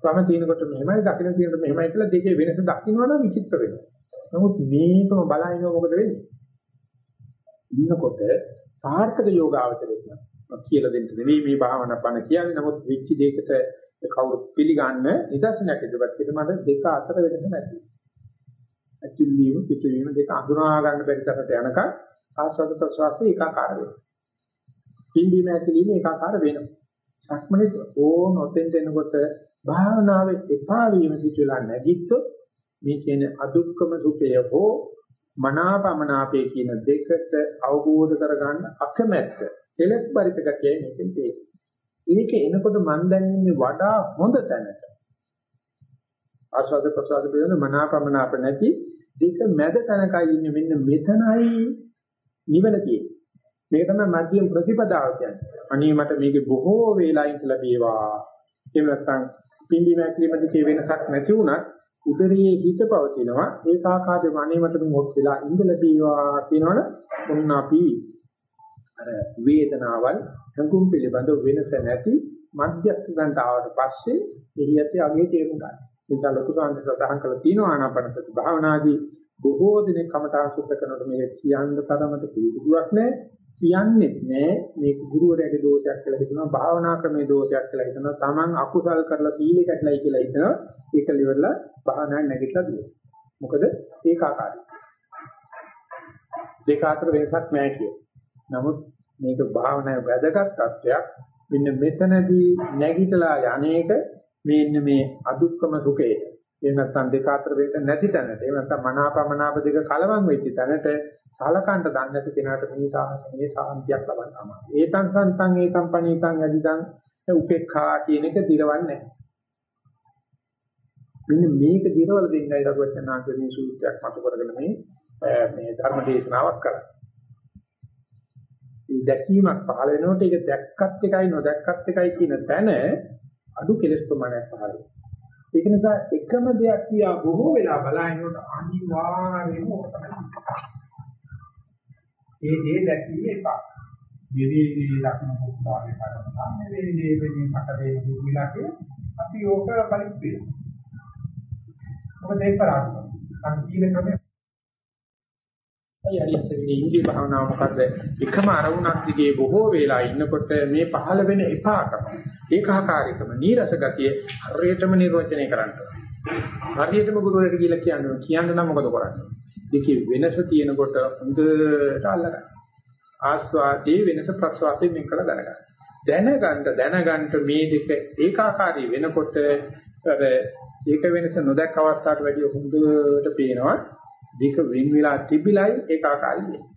Speaker 1: වම තිනකොට මෙහෙමයි, දකුණ තිනකොට මෙහෙමයි කියලා දෙකේ වෙනස දකින්නවනම් විචිත්‍ර වෙනවා. නමුත් මේකම බලනකොට මොකද වෙන්නේ? ඉන්නකොට සාර්ථක යෝගාවචරයක් කියලා දෙන්න නෙවෙයි මේ භාවනා බණ කියන්නේ. නමුත් විච්චි දෙයකට කවුරු පිළිගන්න නිදර්ශනයක් ඉදපත් කිරීම මට දෙක අතර වෙනස නැති. ඇතුල් වීම පිටවීම දෙක අඳුනා ගන්න බැරි තරමට යනකම් ආස්වාද ප්‍රසවාසයේ ඒකාකාර වෙනවා. පිම්බීම ඇතුළීම ඒකාකාර වෙනවා. සක්මනේ ඕන ඔතෙන්ට එනකොට භාවනාවේ එපා වීම සිදුවලා නැගිට්ටොත් මේ කියන්නේ අදුක්කම සුඛය හෝ මනාපමනාපේ කියන දෙකට අවබෝධ කරගන්න අකමැත්ත කෙලෙස් පරිත ගතිය මේකෙන් තියෙනවා. ඒක එනකොට මම දැන් ඉන්නේ වඩා හොඳ තැනක. ආස්වාද ප්‍රසවාද පිළිබඳ මනාපමනාප නැති දෙක මැද තැනකයි ඉන්නේ මෙන්න මෙතනයි නිවන තියෙන්නේ. මේක තමයි මධ්‍යම ප්‍රතිපදාව කියන්නේ. අනේ මට මේකේ බොහෝ වේලායින් ලැබේවා. එහෙම නැත්නම් පිම්බි මැක්ලිමදී වෙනසක් නැති වුණත් උදරයේ හිත පවතිනවා ඒකාකාරයේ මනේ මට මේ මොකක් වෙලා ඉඳ ලැබේවා කියනවනේ ඔන්න අපි අර වේදනාවල් හඟුම් පිළිබඳ වෙනස නැති මධ්‍යස්ථ ගන්නට ආවට පස්සේ එහි ඇති අගේ තේරුම් ගන්න. ඒක ලොකු සාන්ති සඳහන් කරලා තියෙනවා ආනාපානසති භාවනාදී බොහෝ දිනක් කමඨාන් සුද්ධ කරනකොට මේක කියන්න තරමට පිළිතුරක් නැහැ. කියන්නේ නැහැ මේක ගුරුවරයාගේ දෝෂයක් කියලා හිතනවා භාවනා ක්‍රමයේ දෝෂයක් කියලා හිතනවා Taman අකුසල් කරලා සීලෙ කැඩලයි කියලා හිතනවා ඒක liverලා භාවනා නැගිටලා දුවනවා. මොකද ඒකාකාරයි. දෙක අතර වෙනසක් නැහැ කිය. නමුත් මේක භාවනාවේ වැදගත් තත්වයක්. මෙන්න මෙතනදී නැගිටලා යන්නේක මෙන්න මේ අදුක්කම සුඛය. එහෙම නැත්නම් දෙක අතර වෙනස නැති තැනට. එහෙම නැත්නම් මනාපමනාප දෙක කලවම් වෙච්ච තැනට සලකන්න දන්නේ නැති කෙනාට මේ සාහසනේ සාන්තියක් ලබන්න තමයි. ඒතං සන්තං ඒකම් පණීතං යදිදං උපේක්ඛා කියන එක දිරවන්නේ නැහැ. මෙන්න මේක දිරවල දෙන්නයි දරුවචනාංශ මේ සූත්‍රයක් මතු කරගෙන මේ මේ ධර්ම දේශනාවක් කරා. මේ දැකීමක් පහළ වෙනකොට ඒක දැක්කත් එකයි නොදැක්කත් එකයි කියන තැන අඩු කෙලස් ප්‍රමාණයක් පහළ වෙනවා. ඒක නිසා එකම දෙයක් තියා බොහෝ වෙලා බලනකොට අනිවාර්යයෙන්ම ඕක තමයි. ඒ දේ දැකීම එපා. විවිධ ලක්ෂණ පුස්තකාවේ කරන මේ විවිධ මට වේ දුවිලාකේ අපි ඕක බලපෑම් වෙනවා. මොකද ඒක කරන්නේ? සංකීර්ණ ක්‍රමය. අයියරියසේ ඉන්දිය භාවනාව මොකද? එකම අරමුණක් දිගේ බොහෝ වෙලා ඉන්නකොට මේ පහළ වෙන එපාකම ඒකාකාරීකම නීරස ගතිය හරියටම නිර්වචනය කරන්න හරියටම ගුරුවරට කියලා කියන්නේ කියන්න නම් මොකද කරන්නේ? දෙකේ වෙනස තියෙනකොට හොඳට අල්ලගන්න. ආස්වාදයේ වෙනස ප්‍රස්වාදයේ මේක කළ දැනගන්න. දැනගන්න දැනගන්න මේ දෙක ඒකාකාරී වෙනකොට අර ඒක වෙනස නොදැක් අවස්ථාවට වැඩිය හොඳට පේනවා දෙක වෙන වෙලා තිබිලයි ඒකාකාරී වෙන්නේ.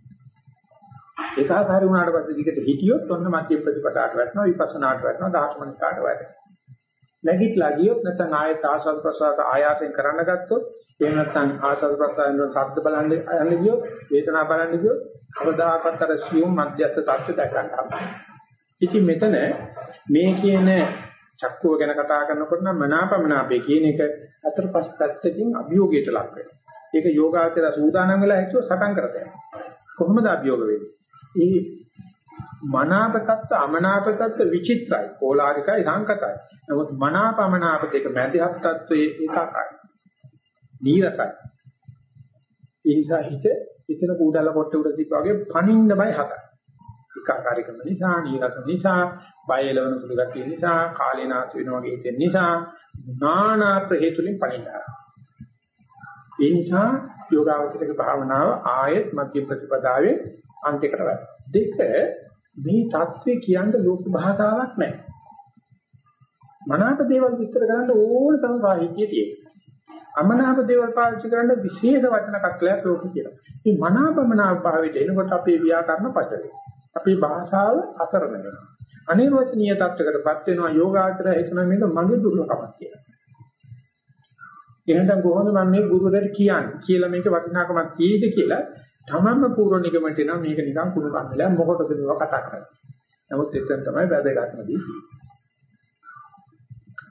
Speaker 1: ඒකාකාරී වුණාට පස්සේ දිගට හිටියොත් ඔන්න මධ්‍ය ප්‍රතිපදාට වැටෙනවා විපස්සනාට වැටෙනවා දාර්ශනිකාට වැටෙනවා. නැගිටලා ගියොත් නැත්නම් ආයත ආසල් ප්‍රසවාස ආයාසයෙන් කරන්න ගත්තොත් එහෙම නැත්නම් ආසල් ප්‍රසවාසයෙන් ශබ්ද බලන්න යන්න ගියොත් වේදනා බලන්න ගියොත් අවදාකත් අර සියුම් මධ්‍යස්ථ තත්ත්ව දැක ගන්නවා. ඉතින් මෙතන මේ කියන චක්කුව ගැන කතා කරනකොට නම් මනාපමනාපේ කියන එක අතර පස් පැත්තකින් අභියෝගයට ලක් වෙනවා. ඒක යෝගාචර සූදානම් වෙලා හිතුව සටන් කරතේ. කොහොමද අභියෝග වෙන්නේ? ඒ මනාපකත්ත අමනාපකත්ත විචිත්‍රයි, පෝලාරිකයි, සංකතයි. නමුත් මනාපමනාප දෙක මැදහත් තත්වයේ ඒකාකාරයි. නීරසයි. ඒ නිසා හිත එතන කූඩල කොට උඩ තිබ්බා වගේ පණින්නමයි හතයි. ඒකාකාරීකම නිසා, නීරස නිසා, බය එළවෙන සුළු ගැටිය නිසා, කාලේ නාස්ති වෙන වගේ හිතෙන නිසා, නානා ප්‍රහේතුලින් පණින්නවා. ඒ නිසා යෝගාවචරික භාවනාව ආයෙත් මධ්‍ය ප්‍රතිපදාවේ අන්තිකට වැඩ. දෙක මේ தત્ත්වේ කියන්න ලෝක භාෂාවක් නැහැ. මනාප දේවල් විස්තර කරන්න ඕන තරම් සාහිත්‍යය තියෙනවා. අමනාප දේවල් පාවිච්චි කරන්න විශේෂ වචන කටලයක් ලෝකෙ කියලා. මේ මනාපමනාප භාවයට එනකොට අපේ ව්‍යාකරණ පචරේ. අපේ භාෂාව අතරම වෙනවා. අනිර්වචනීය තත්ත්වයකටපත් වෙනවා යෝගාචරය හිතන මේක මගේ දුර්ලභමක් කියලා. එහෙනම් කොහොමද මම මේ ගුරුවරයාට කියන්නේ කියලා මේක වටිනාකමක් තියෙයිද කියලා තමන්ම පූර්ව නිගමනට එනවා මේක නිකන් කුණු කන්දලයක් මොකටද මේවා කතා කරන්නේ. නමුත් එතන තමයි වැදගත්ම දේ තියෙන්නේ.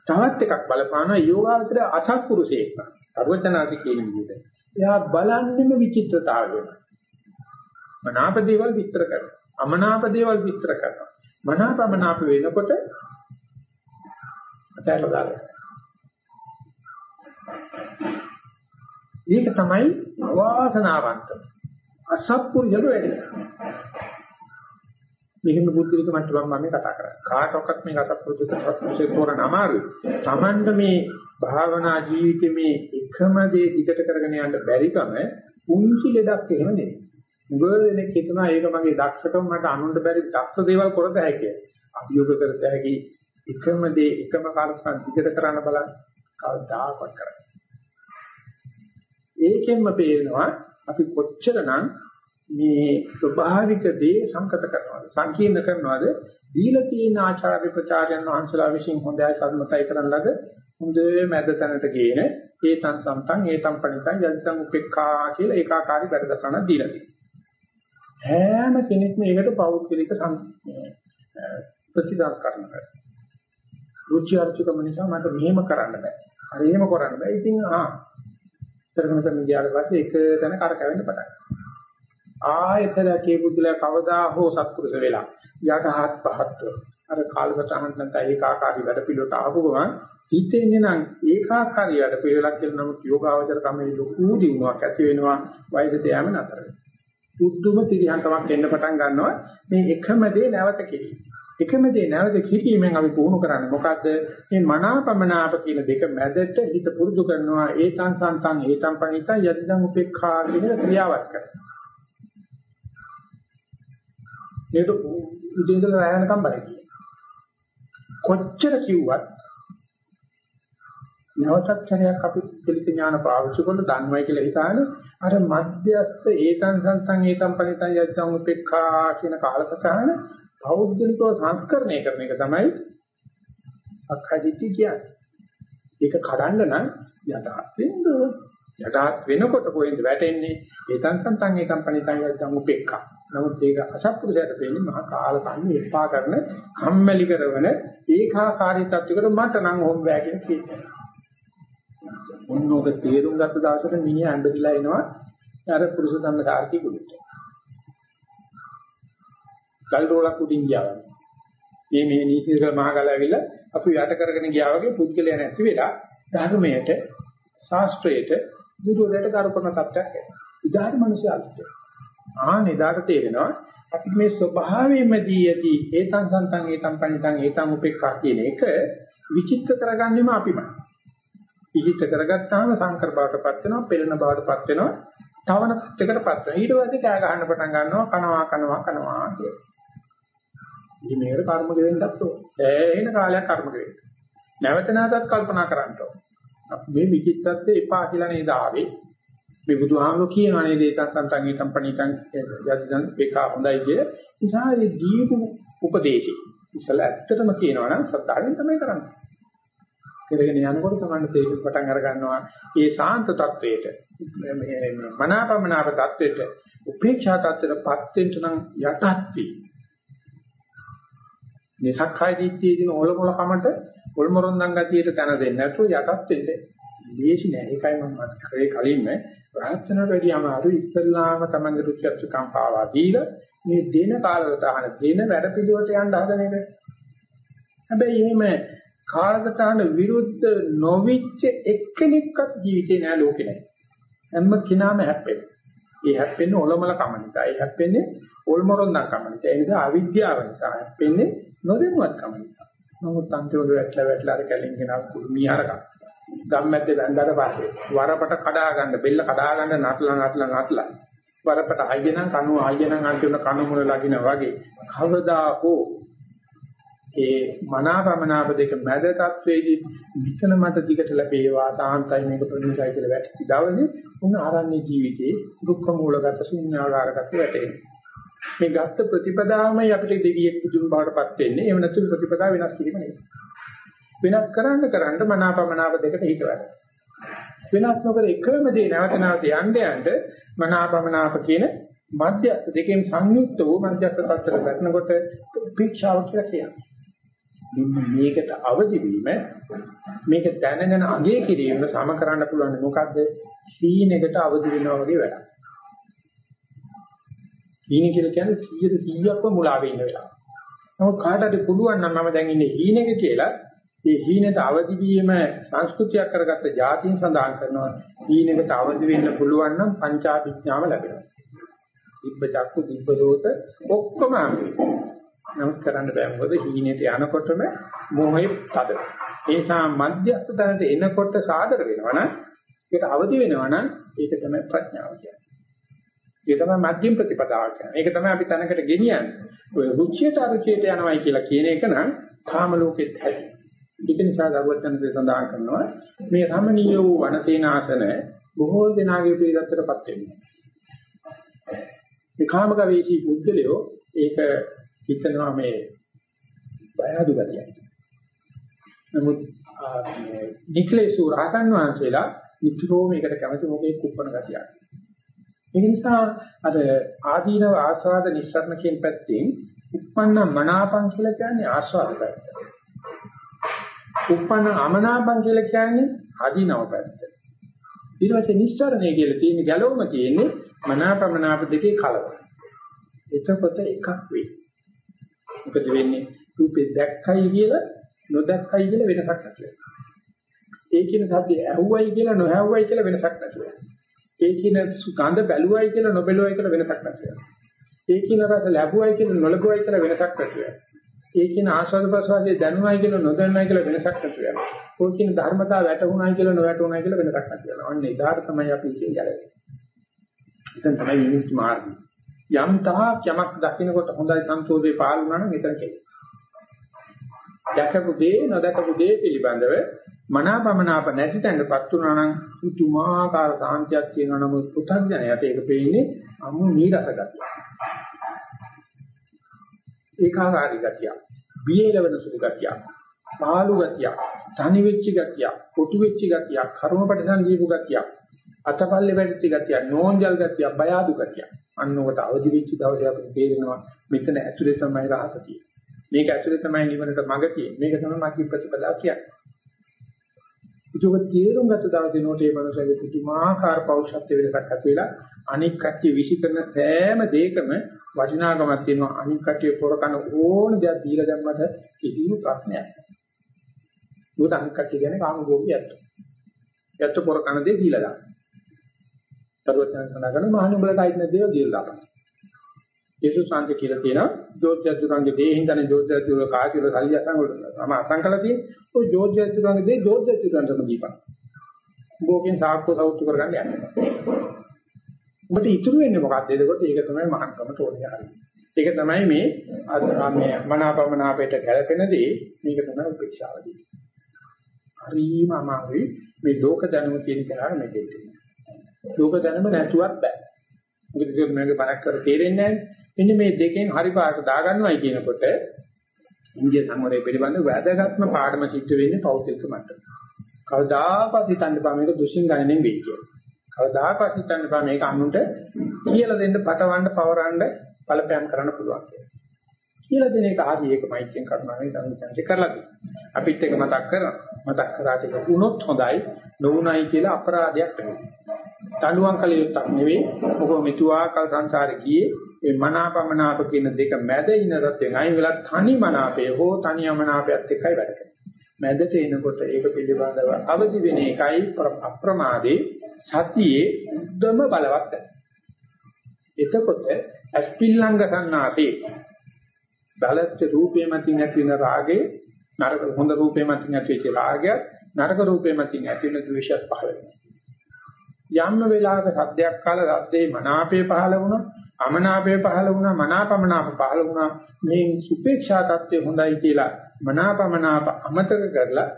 Speaker 1: තවත් එකක් බලපානවා යෝගාවචර අසත්පුරුෂයෙක්. අරවචනාසි කියන විදිහට. එයා බලන්නෙම විචිත්‍රතාවය වෙනවා. මනාප දේවල් විස්තර කරනවා. අමනාප දේවල් විස්තර කරනවා. මනාපමනාප වෙනකොට අතහැරලා දානවා. ඒක තමයි අවාසනාවන්ත. අසත්පුරුෂයෝ වැඩි. මෙහෙම බුද්ධික මට්ටමක් මම කතා කරන්නේ. කාටවත් මේ අසත්පුරුෂ සත්පුරුෂේ තෝරන අමාරුයි. Tamand මේ භාවනා ජීවිතේ මේ එකම දේ දිගට කරගෙන යන්න බැරිකම පුංචි ලෙඩක් එහෙම නෙවෙයි. මුගලෙනෙක් හිතනවා ඒක මගේ දක්ෂකම මට අනුන්ට බැරි දක්ෂ දේවල් කරත හැකියි. අභියෝග කරත හැකි එකම දේ එකම කාලස්ථාන දිගට කරන්න බලන්න කවදාකවත් කරන්නේ. ඒකෙන්ම පේනවා අපි කොච්චරනම් මේ ස්වභාවික දේ සංකත කරනවාද? සංකීර්ණ කරනවාද? දීලා තියෙන ආචාර්ය ප්‍රචාරයන් වහන්සේලා විසින් හොඳයි කර්මතයි කරන ලද හොඳ මැද තැනට ගේන ඒතං සම්තං ඒතං පණිතං යදිතං උපේක්ඛා කියලා ඒකාකාරී වැඩසටහන දීලා තියෙනවා. හැම කෙනෙක්ම ඒකට පෞද්ගලික ප්‍රතිසංස්කරණ කරනවා. රුචි අරුචිකම නිසා මට මෙහෙම කරන්න බෑ. හරි එහෙම කරන්න බෑ. ඉතින් ආ කරගෙන කරන ගියාට පස්සේ එක තැන කරකැවෙන්න පටන් ආයතනකේ බුදුලා කවදා හෝ සත්පුරුෂ වෙලා යටහත් පහත් අර කාලසටහන් නැත්නම් ඒකාකාරී වැඩ පිළිවෙලට ආපු ගමන් හිතෙන්නේ නම් ඒකාකාරී වැඩ පිළිවෙලක් කියලා නමුත් යෝගාවචර කමේ ලොකු දිනුවක් ඇති වෙනවා වයසට යෑම නතර වෙනවා. බුද්ධම තිරියන්තමක් එන්න පටන් ගන්නවා මේ එකම දේ නැවත කිරීම. එකම දේ නැවත කිරීමෙන් අපි පුහුණු කරන්නේ මොකද්ද? මේ මනාපමනාප කියන දෙක මැදට හිත පුරුදු කරනවා ඒතං සන්තං ඒතං පණිතං යදිදං උපේක්ඛා කියන ක්‍රියාවක් කරනවා. මේක උදේ ඉඳලා රැ වෙනකම් බලයි. කොච්චර කිව්වත් නවසත්චරයක් අපි පිළිත ඥාන පාවිච්චි කරලා දන්වයි කියලා හිතානේ අර මධ්‍යස්ත ඒතං සන්තං ඒතං පණිතං යදිදං උපේක්ඛා කියන කාලසටහන පෞද්ගලිකව සංස්කරණය කරන එක තමයි සක්කාදිට්ඨිය කියන්නේ. ඒක කඩන්න නම් යටහත් වෙන්න ඕන. යටහත් වෙනකොට කොහෙන්ද වැටෙන්නේ? ඒතන් සම්තන් ඒකම් පණිතන් යද්දන් උපේක්ඛා. නමුත් ඒක අසත්පුරුෂයට වෙන්නේ මහා කාල කන්නේ එපා කරන කම්මැලි කරන ඒකාකාරී තත්ත්වයකට මට නම් හොම් බෑ කියන කීයයි. මොනෝක තේරුම් ගත්ත දවසට මිනිහා ඇඬිලා එනවා අර පුරුෂ ධම්ම සාර්ථි කුලට. ගල් රෝලක් උඩින් ගියා වගේ. මේ මේ නීතිගල මහගල ඇවිල්ලා අපි යට කරගෙන ගියා වගේ පුද්ගලයා නැති වෙලා ධර්මයට ශාස්ත්‍රයට බුදුරට කරපන තත්ත්වයක් එනවා. ඉදාට මිනිස්සුන්ට. ආ නිදාට තේරෙනවා අපි මේ ස්වභාවයෙන්ම දීයදී ඒතං සන්තං ඒතං පණිතං ඒතං උපේක්ඛා කියන එක විචිත්ත කරගන්නෙම අපිමයි. විචිත්ත කරගත්තාම සංකර බවටපත් වෙනවා, පෙළෙන බවටපත් වෙනවා, තවන තත්යකටපත් වෙනවා. ඊට පස්සේ කෑ ගහන්න පටන් ගන්නවා, කනවා කනවා කනවා කියලා. ඉතින් මේකට කර්ම ගෙවෙන්නත් ඕන. ඇහෙන කාලයක් කර්ම ගෙවෙන්න. නැවත නැවතත් කල්පනා කරන්න ඕන. මේ විචිත්තත්වයේ එපා කියලා නේද ආවේ. මේ බුදුහාමුදුරු කියනවා නේද ඒකත් සම්තන් ඒකම් පණිකම් යදිදන් ඒක හොඳයි කිය. නිසා මේ දීපු උපදේශي. ඉතල ඇත්තටම කියනවා නම් සත්‍යාවෙන් තමයි කරන්නේ. කරගෙන යනකොට තමයි තේරුම් පටන් අර ගන්නවා. මේ ශාන්ත තත්වයට මේ මනාපමනාප තත්වයට උපේක්ෂා තත්වයටපත් වෙන්න නම් යටත් වී මේ සක්කාය දිට්ඨියේ දින ඔලොමොල කමට ඔල්මොරොන්දන් ගතියට තන දෙන්නේ නැතුව යටත් වෙන්නේ. ලේසි නෑ. ඒකයි මම කරේ කලින්ම ප්‍රාර්ථනාවට වැඩි අමාරු ඉස්සල්ලාම තමන්ගේ රුචිකම් පාවා දීලා මේ දෙන කාලවතාන දෙන වැඩ පිළිවෙලට යන්න හදන එක. හැබැයි එහෙම කාලගතහන විරුද්ධ නොවිච්ච එක්කෙනෙක්වත් ජීවිතේ නෑ ලෝකේ නෑ. හැම කෙනාම හැප්පෙනවා. ඒ හැප්පෙන්නේ ඔලොමල කම නිසා. ඒ හැප්පෙන්නේ ඔල්මොරොන්දන් කම නිසා. ඒ නිසා අවිද්‍යාව නිසා හැප්පෙන්නේ නොදැනුවත්කම නිසා. නමුත් අන්තිමට වැටලා වැටලා අර කැලින් ගෙනා කුරුමියාරක ගම්මැද්දේ වැන්දාට පස්සේ වරපට කඩා ගන්න බෙල්ල කඩා ගන්න නටලා නටලා නටලා වරපට හයියනම් කණු හයියනම් අන්තිම කණු මුල ලගින වගේ කවදා හෝ ඒ මනාපමනාප දෙක මැද තත්වයේදී විතන මට දිගට ලැබේවා සාන්තයි මේක ප්‍රණීතයි කියලා වැටි දවසේ උන් ආරණ්‍ය ජීවිතේ දුක්ඛ මූලගත ශුන්‍යාකාරගත වැටෙනවා මේ ගත්ත ප්‍රතිපදාවමයි අපිට දෙවියෙක් පුදුම බවටපත් වෙන්නේ. එහෙම නැත්නම් ප්‍රතිපදාව වෙනස් කිරීම නෙවෙයි. වෙනස් කරන්න කරන්න මනාපමනාප දෙකට හිත වැඩ. වෙනස් නොකර එකම දේ නැවත නැවත යන්න යන්න මනාපමනාප කියන මධ්‍යස්ථ දෙකෙන් සංයුක්ත වූ මධ්‍යස්ථ tattර ගන්නකොට උපේක්ෂාව කියලා කියනවා. මෙන්න මේකට අවදි වීම මේක දැනගෙන අගය කිරීම සම කරන්න පුළුවන් මොකද්ද? සීනෙකට අවදි වෙනවා වගේ වැඩක්. හීන කියලා කියන්නේ 100%ක්ම මුලාවේ ඉන්න වෙලාව. නමුත් කාට හරි පුළුවන් නම් මම දැන් ඉන්නේ හීනෙක කියලා ඒ හීනට අවදි වීම සංස්කෘතියක් කරගත්ත જાතින් සඳහන් කරනවා. හීනෙකට අවදි වෙන්න පුළුවන් නම් පංචාභිඥාව ලැබෙනවා. දිබ්බ චක්කු දිබ්බ දෝත ඔක්කොම අම්බේ. නමුත් කරන්න බෑ මොකද හීනෙට යනකොටම මොහේ තද. ඒ නිසා මධ්‍යස්ථ තැනට එනකොට සාදර වෙනවනම් ඒකට අවදි වෙනවනම් ඒක තමයි ප්‍රඥාව කියන්නේ. ඒක තමයි මධ්‍යම ප්‍රතිපදාව කියන්නේ. ඒක තමයි අපි තැනකට ගෙනියන්නේ. ඔය රුචියට අරුචියට යනවයි කියලා කියන එක නම් කාම ලෝකෙත් ඇති. ඒක නිසා දරුවචන්සේ සඳහන් කරනවා මේ රමණීය වූ වනසේනාසන බොහෝ දෙනාගේ පිළිදැත්තටපත් වෙනවා. මේ කාමකවේශී බුද්ධලියෝ ඒක හිතනවා මේ බය අඩු ගතියක්. නමුත් නික්ලේසු රහතන් වහන්සේලා නිතරම මේකට කැමති මොකේ කුප්පන ගතියක්. ඒ නිසා අර ආදීනව ආස්වාද නිස්සරණ කියන පැත්තෙන් උප්පන්න මනාපං කියලා කියන්නේ ආස්වාද පැත්ත. උප්පන්න අමනාපං කියලා කියන්නේ ආදීනව පැත්ත. ඊට පස්සේ නිස්සරණය කියලා තියෙන ගැලවම තියෙන්නේ මනාපමනාප දෙකේ කලව. එතකොට එකක් වෙයි. මොකද වෙන්නේ රූපේ දැක්කයි කියලා නොදැක්කයි කියලා වෙනසක් නැති වෙනවා. ඒ කියන සද්දය ඇහුවයි කියලා නොඇහුවයි කියලා වෙනසක් නැති වෙනවා. ඒ කියන ගඳ බැලුවයි කියලා නොබැලුවයි කියලා වෙනසක් නැති වෙනවා. ඒ කියන රස ලැබුවයි කියලා නොලැබුවයි කියලා වෙනසක් නැති වෙනවා. ඒ කියන ආස්වාද ප්‍රසවාසයේ දැනුවයි කියලා නොදැනුවයි කියලා වෙනසක් නැති වෙනවා. ඔය කියන ධර්මතාව වැටුණායි කියලා නොවැටුණායි කියලා වෙනසක් නැති වෙනවා. අන්න ඒදාට තමයි අපි ඉතින් ගැලවෙන්නේ. එතන තමයි විමුක්ති මාර්ගය. යම් තාක් යමක් දකින්නකොට හොඳයි සන්තෝෂේ පාල වුණා නම් එතන කෙලෙස්. දැකපු දේ නොදකපු දේ පිළිබඳව මනාපමනාප නැති තැනටපත් වුණා නම් පුදුමාකාර සාන්තියක් තියෙනවා නමුත් පුතඥයට ඒක පෙන්නේ අමු නීරස ගතිය. ඒකාකාරී ගතිය. බියලවන සුළු ගතිය. පාළු ගතිය. තනි වෙච්ච ගතිය. කොටු වෙච්ච ගතිය. කර්මපටිසන් දීපු ගතිය. අතපල්ලේ වැටිච්ච ගතිය. නෝන්ජල් ගතිය. බය අඩු ගතිය. අන්න ඔකට අවදි වෙච්ච දවසේ අපිට තේරෙනවා මෙතන ඇතුලේ තමයි රහස තියෙන්නේ. මේක ඇතුලේ තමයි නිවනට මඟ තියෙන්නේ. මේක තමයි මාකි ප්‍රතිපදාව කියන්නේ. ඒක තේරුම් ගත දවසේ නෝටේ මනසගේ පුදුමාකාර පෞෂත්ව වෙනසක් ඇති වෙලා අනික් කට්ටිය විශ්ිකරන සෑම දෙයකම වටිනාකමක් තියෙනවා. අනික් කට්ටිය පොරකන ඕන දෙයක් දීලා දැම්මට කිසිම ප්‍රශ්නයක් නැහැ. උත් අනික් කට්ටිය කියන්නේ කාමභෝගී ඇත්ත. ඇත්ත පොරකන දේ දීලා දාන්න. සර්වඥයන් සඳහන් කරන මහණු උඹලට අයිති නැ දේව දීලා දාන්න. යේසුස් වහන්සේ කියලා තියෙනවා ජෝත්‍යතුරුන්ගේ දේ හින්දානේ ජෝත්‍යතුරුව කාටිවල සල්ලි අසං වල තම අසං කළා තියෙන්නේ. ඔය ජෝත්‍යතුරුන්ගේ දේ ජෝත්‍යතුරුන්ටම දීපන්. බෝකෙන් සාක්ෂි සෞතු කරගන්න යන්නේ. ඔබට ඉතුරු වෙන්නේ මොකක්ද? එතකොට ඒක තමයි මහත්කම තෝරන්නේ හරිය. ඒක තමයි මේ මේ මනාපමනාපයට ගැලපෙන දේ මේක තමයි උපේක්ෂාවදී. හරිම අමාරුයි මේ ලෝක දැනුම කියන කෙනාට මේ දෙන්නේ. ලෝක දැනුම නැතුවත් බෑ. මොකද ඒක මගේ බරක් කර තේරෙන්නේ නැහැ. මෙන්න මේ දෙකෙන් හරි පාට දාගන්නවයි කියනකොට ඉන්දිය සංවරය පිළිබඳ වැදගත්ම පාඩම සිද්ධ වෙන්නේ පෞද්ගලික මට්ටමේ. කවදාකවත් හිතන්න බෑ මේක දුෂින් ගණනෙන් වෙයි කියලා. කවදාකවත් හිතන්න බෑ මේක අනුන්ට කියලා දෙන්න පටවන්න පවරන්න බලපෑම් කරන්න පුළුවන් කියලා. කියලා දෙන එක ආදී ඒක මයික්ෙන් කරනවා නේ දැන් කරලා තියෙනවා. අපිත් ඒක මතක් කරනවා. මතක් කරාට ඒක වුණොත් හොඳයි, නොවුණයි කියලා අපරාධයක් නෙවෙයි. තනුවන් කල යුත්තක් නෙවෙයි. මොකද මෙතුආකල් සංසාරේ ගියේ මේ මනාපමනාප කියන දෙක මැද ඉන රත්යෙන් අයින් වෙලා තනි මනාපය හෝ තනි අමනාපයත් එක්කයි වැඩ කරන්නේ. මැදට එනකොට ඒක පිළිබඳව අවදි වෙන එකයි අප්‍රමාදේ සතියේ උද්දම බලවත් එතකොට අස්පිල්ලංග සන්නාසේ බලත් රූපේ මතින් ඇති වෙන රාගේ නරක හොඳ රූපේ මතින් ඇති වෙච්ච රාගය නරක රූපේ මතින් ඇති වෙන ද්වේෂයත් පහළ වෙනවා. යම් වෙලාවක සද්දයක් කාලා සද්දේ මනාපේ පහළ වුණා අමනාපය පහළ වුණා මනාපමනාප පහළ වුණා මේ සුපේක්ෂා தත්ත්වය හොඳයි කියලා මනාපමනාප අමතක කරලා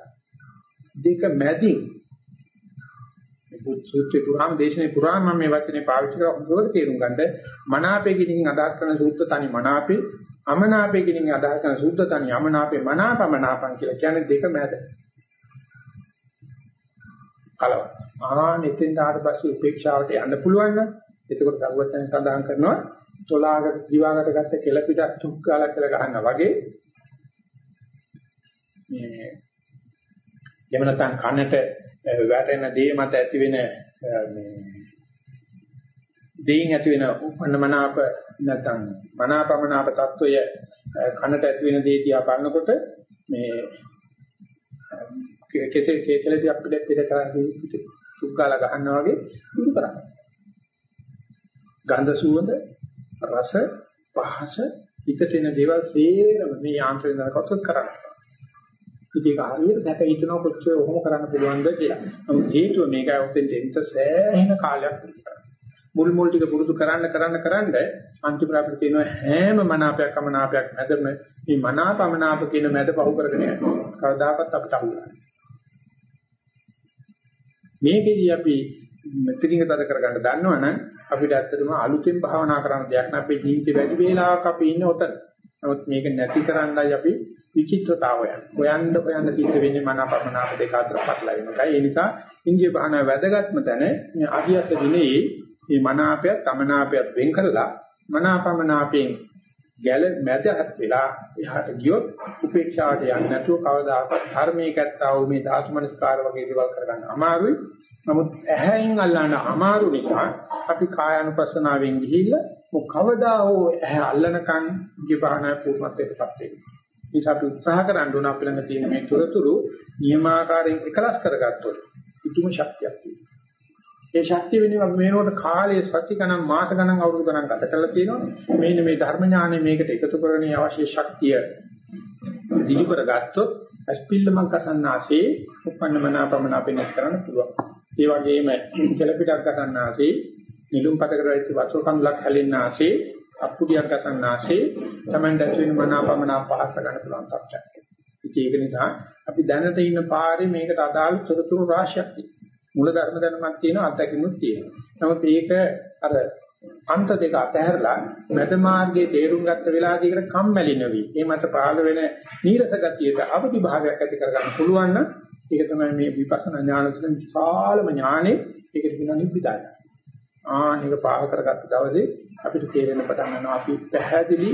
Speaker 1: දෙක මැදින් සූත්‍රේ පුරාම දේශනේ පුරාම මම මේ වචනේ පාවිච්චි කරලා හොඳට තේරුම් ගන්නද මනාපේ කිනින් අදහස් කරන සූත්‍ර තනි මනාපේ අමනාපේ කිනින් අදහස් කරන සූත්‍ර තනි අමනාපේ මනාපමනාපං කියලා කියන්නේ දෙක මැද කලවන. ආන එතෙන් ආවට පස්සේ උපේක්ෂාවට යන්න පුළුවන් නම් එතකොට සරුවචන සඳහන් කරනවා තොලාගට දිවාගට ගත්ත කෙල පිටක් තුක් ගාලා කියලා ගහනවා වගේ මේ එහෙම නැත්නම් කනට වැටෙන දේ මත ඇති වෙන මේ දේෙන් ඇති වෙන උපන්නමනාප නැත්නම් මනාපමනාප తত্ত্বය කනට ඇති වෙන දේ දිහා බලනකොට මේ කෙසේ කෙසලදී අපිට පිට කරන්නේ තුක් ගාලා ගහනවා වගේ දුරු කරන්නේ ගන්ධ සුවඳ රස පහස හිතට එන දේවල් සේරම මේ යාන්ත්‍රයෙන් දානකොට කරන්නේ. ඉතින් ඒක හරියට දැක හිතනවා කොච්චර ඔහොම කරන්න පුළුවන්ද කියලා. නමුත් හේතුව මේකයි ඔතෙන් දෙන්න සෑහෙන කාලයක් මුල් මුල් ටික පුරුදු කරන්න කරන්න කරන්න අන්තිමට අපිට තියෙනවා හැම මනාපයක් අමනාපයක් මැදම මේ මනාපමනාප කියන මැද පහු කරගෙන යනවා. කවදාකවත් අපිට අහුවෙන්නේ මේකෙදී අපි මෙතනින් තද කරගන්න දන්නවනම් අපිට ඇත්තටම අලුතෙන් භාවනා කරන්න දෙයක් නෑ අපේ ජීවිතේ වැඩි වේලාවක් අපි ඉන්නේ ඔතන. නමුත් මේක නැති කරන්නයි අපි විචිත්‍රතාවය. හොයන්න හොයන්න සිද්ධ වෙන්නේ මනාපමනාප දෙක අතර පටලැ වෙනකයි. ඒ නිසා ඉන්දිය භාවනා වැදගත්ම තැන මේ ආදියස දිනේ මේ මනාපයත් අමනාපයත් වෙන් කරලා මනාපමනාපයෙන් ගැල මැදහත් වෙලා එහාට ගියොත් උපේක්ෂාවට යන්නේ නැතුව කවදාකවත් ධර්මයේ කැත්තා වූ මේ ධාතු මනස්කාර වගේ දේවල් කරගන්න අමාරුයි. නමුත් ඇහැයින් අල්ලන්න අමාරු නිසා අපි කායानुපස්සනාවෙන් ගිහිල්ලා මො කවදා හෝ ඇහැ අල්ලනකන් ජීවහන පූර්ණත්වයටපත් වෙනවා. ඒක අපි උත්සාහ කරන්න ඕන අපි ළඟ තියෙන මේ තුරතුරු නියමාකාරයෙන් එකලස් කරගත්තොත් උතුම් ශක්තියක් තියෙනවා. ඒ ශක්තිය වෙනුවෙන් අපි මේනකොට කාලයේ සති ගණන් මාස ගණන් අවුරුදු ගණන් ගත කරලා තියෙනවා. මේන මේ ධර්ම ඥානය මේකට එකතු කරගෙන අවශ්‍ය ශක්තිය දිනු කරගත්තොත් අස්පිල්ලමන් කසන්නාසේ උපන්න මනාපමන අපිනස් කරන්න පුළුවන්. ඒ වගේම කෙලපිටක් ගසන්නාසේ නිලුම් පතකට වෙච්ච වතුර කඳුලක් හැලෙන්නාසේ අප්පුඩියක් ගසන්නාසේ Taman දැස් වෙන මනාපමන පහත් ගන්න පුළුවන් තත්ත්වයක්. ඉතින් ඒක නිසා අපි දැනට ඉන්න පාරේ මේකට අදාළ තොරතුරු රාශියක් තියෙනවා. මූල ධර්ම දැනුමක් තියෙනවා අත්දැකීමුත් තියෙනවා. නමුත් ඒක අර අන්ත දෙක අතහැරලා මැද මාර්ගයේ තේරුම් ගත්ත වෙලාවදී ඒකට කම්මැලි නොවි. ඒ මත පහළ වෙන නීරස ගතියට අවදි භාවයක් ඇති කරගන්න පුළුවන් නම් ඒක තමයි මේ විපස්සනා ඥාන තුළින් විශාලම ඥානේ ඒකට කියනවා නිබ්බිදාය. ආනික පාව කරගත්ත දවසේ අපිට තේරෙන පටන් ගන්නවා අපි පැහැදිලි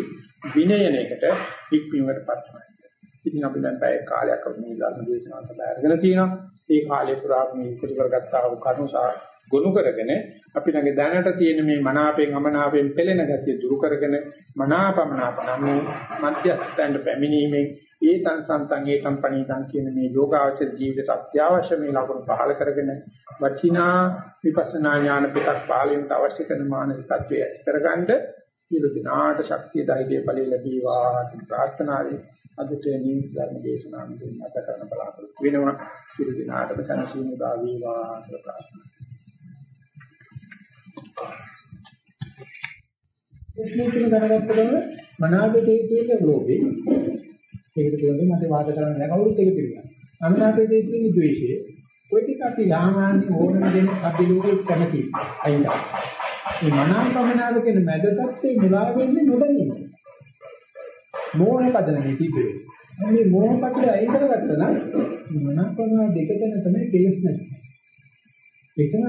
Speaker 1: විනයනයකට ඉක්මීමකටපත් වෙනවා. ඉතින් අපි දැන් පැය කාලයක් අපි මේ ධර්ම දේශනාව සඳහා අරගෙන තියෙනවා. ඒ කාලය පුරා මේ ඉතිරි කරගත්තා වූ කරුණු සහ ගොනු කරගෙන අපි ළඟ දැනට තියෙන මේ මනාපයෙන් අමනාපයෙන් පෙළෙන ගතිය දුරු කරගෙන මනාපමනාපනම් මධ්‍යස්ථානට පැමිණීමෙන් ඒතං සන්තං ඒතං පණීතං කියන මේ යෝගාචර ජීවිතයට අත්‍යවශ්‍ය මේ ලකුණු පහල කරගෙන වචිනා විපස්සනා ඥාන පිටක් පාලෙන්ට අවශ්‍ය කරන මානසිකත්වය ඇති කරගන්න සියලු දිනාට ශක්තිය ධෛර්යය ඵලෙ ලැබීවා කියන ප්‍රාර්ථනාවෙන් අදට නිවි ධර්ම දේශනාවෙන් මත කරන බලාපොරොත්තු වෙනවා සියලු දිනාටම සනසීම උදා වේවා කියලා ප්‍රාර්ථනා
Speaker 2: ප්‍රශ්න දැනගත්තොත් මනාපයේ තියෙන ලෝභේ ඒකට කියන්නේ මට වාද කරන්න නැහැ කවුරුත් ඒක පිළිගන්න. අනාපයේ තියෙන ද්වේෂය ඔය ටික අපි සාමාන්‍ය ඕනම දෙයක් අපි ලෝකෙ කැමති අයින්දා. මේ මනාපමනාව කියන මැද තත්ත්වේ මුලා වෙන්නේ නොදැනීම. මෝහ පදනමේ තිබේ. මේ මෝහ පදල අයින් කරගත්තා නම් මනාපමනාව දෙක දෙන තමයි කෙලස් නැති. එකම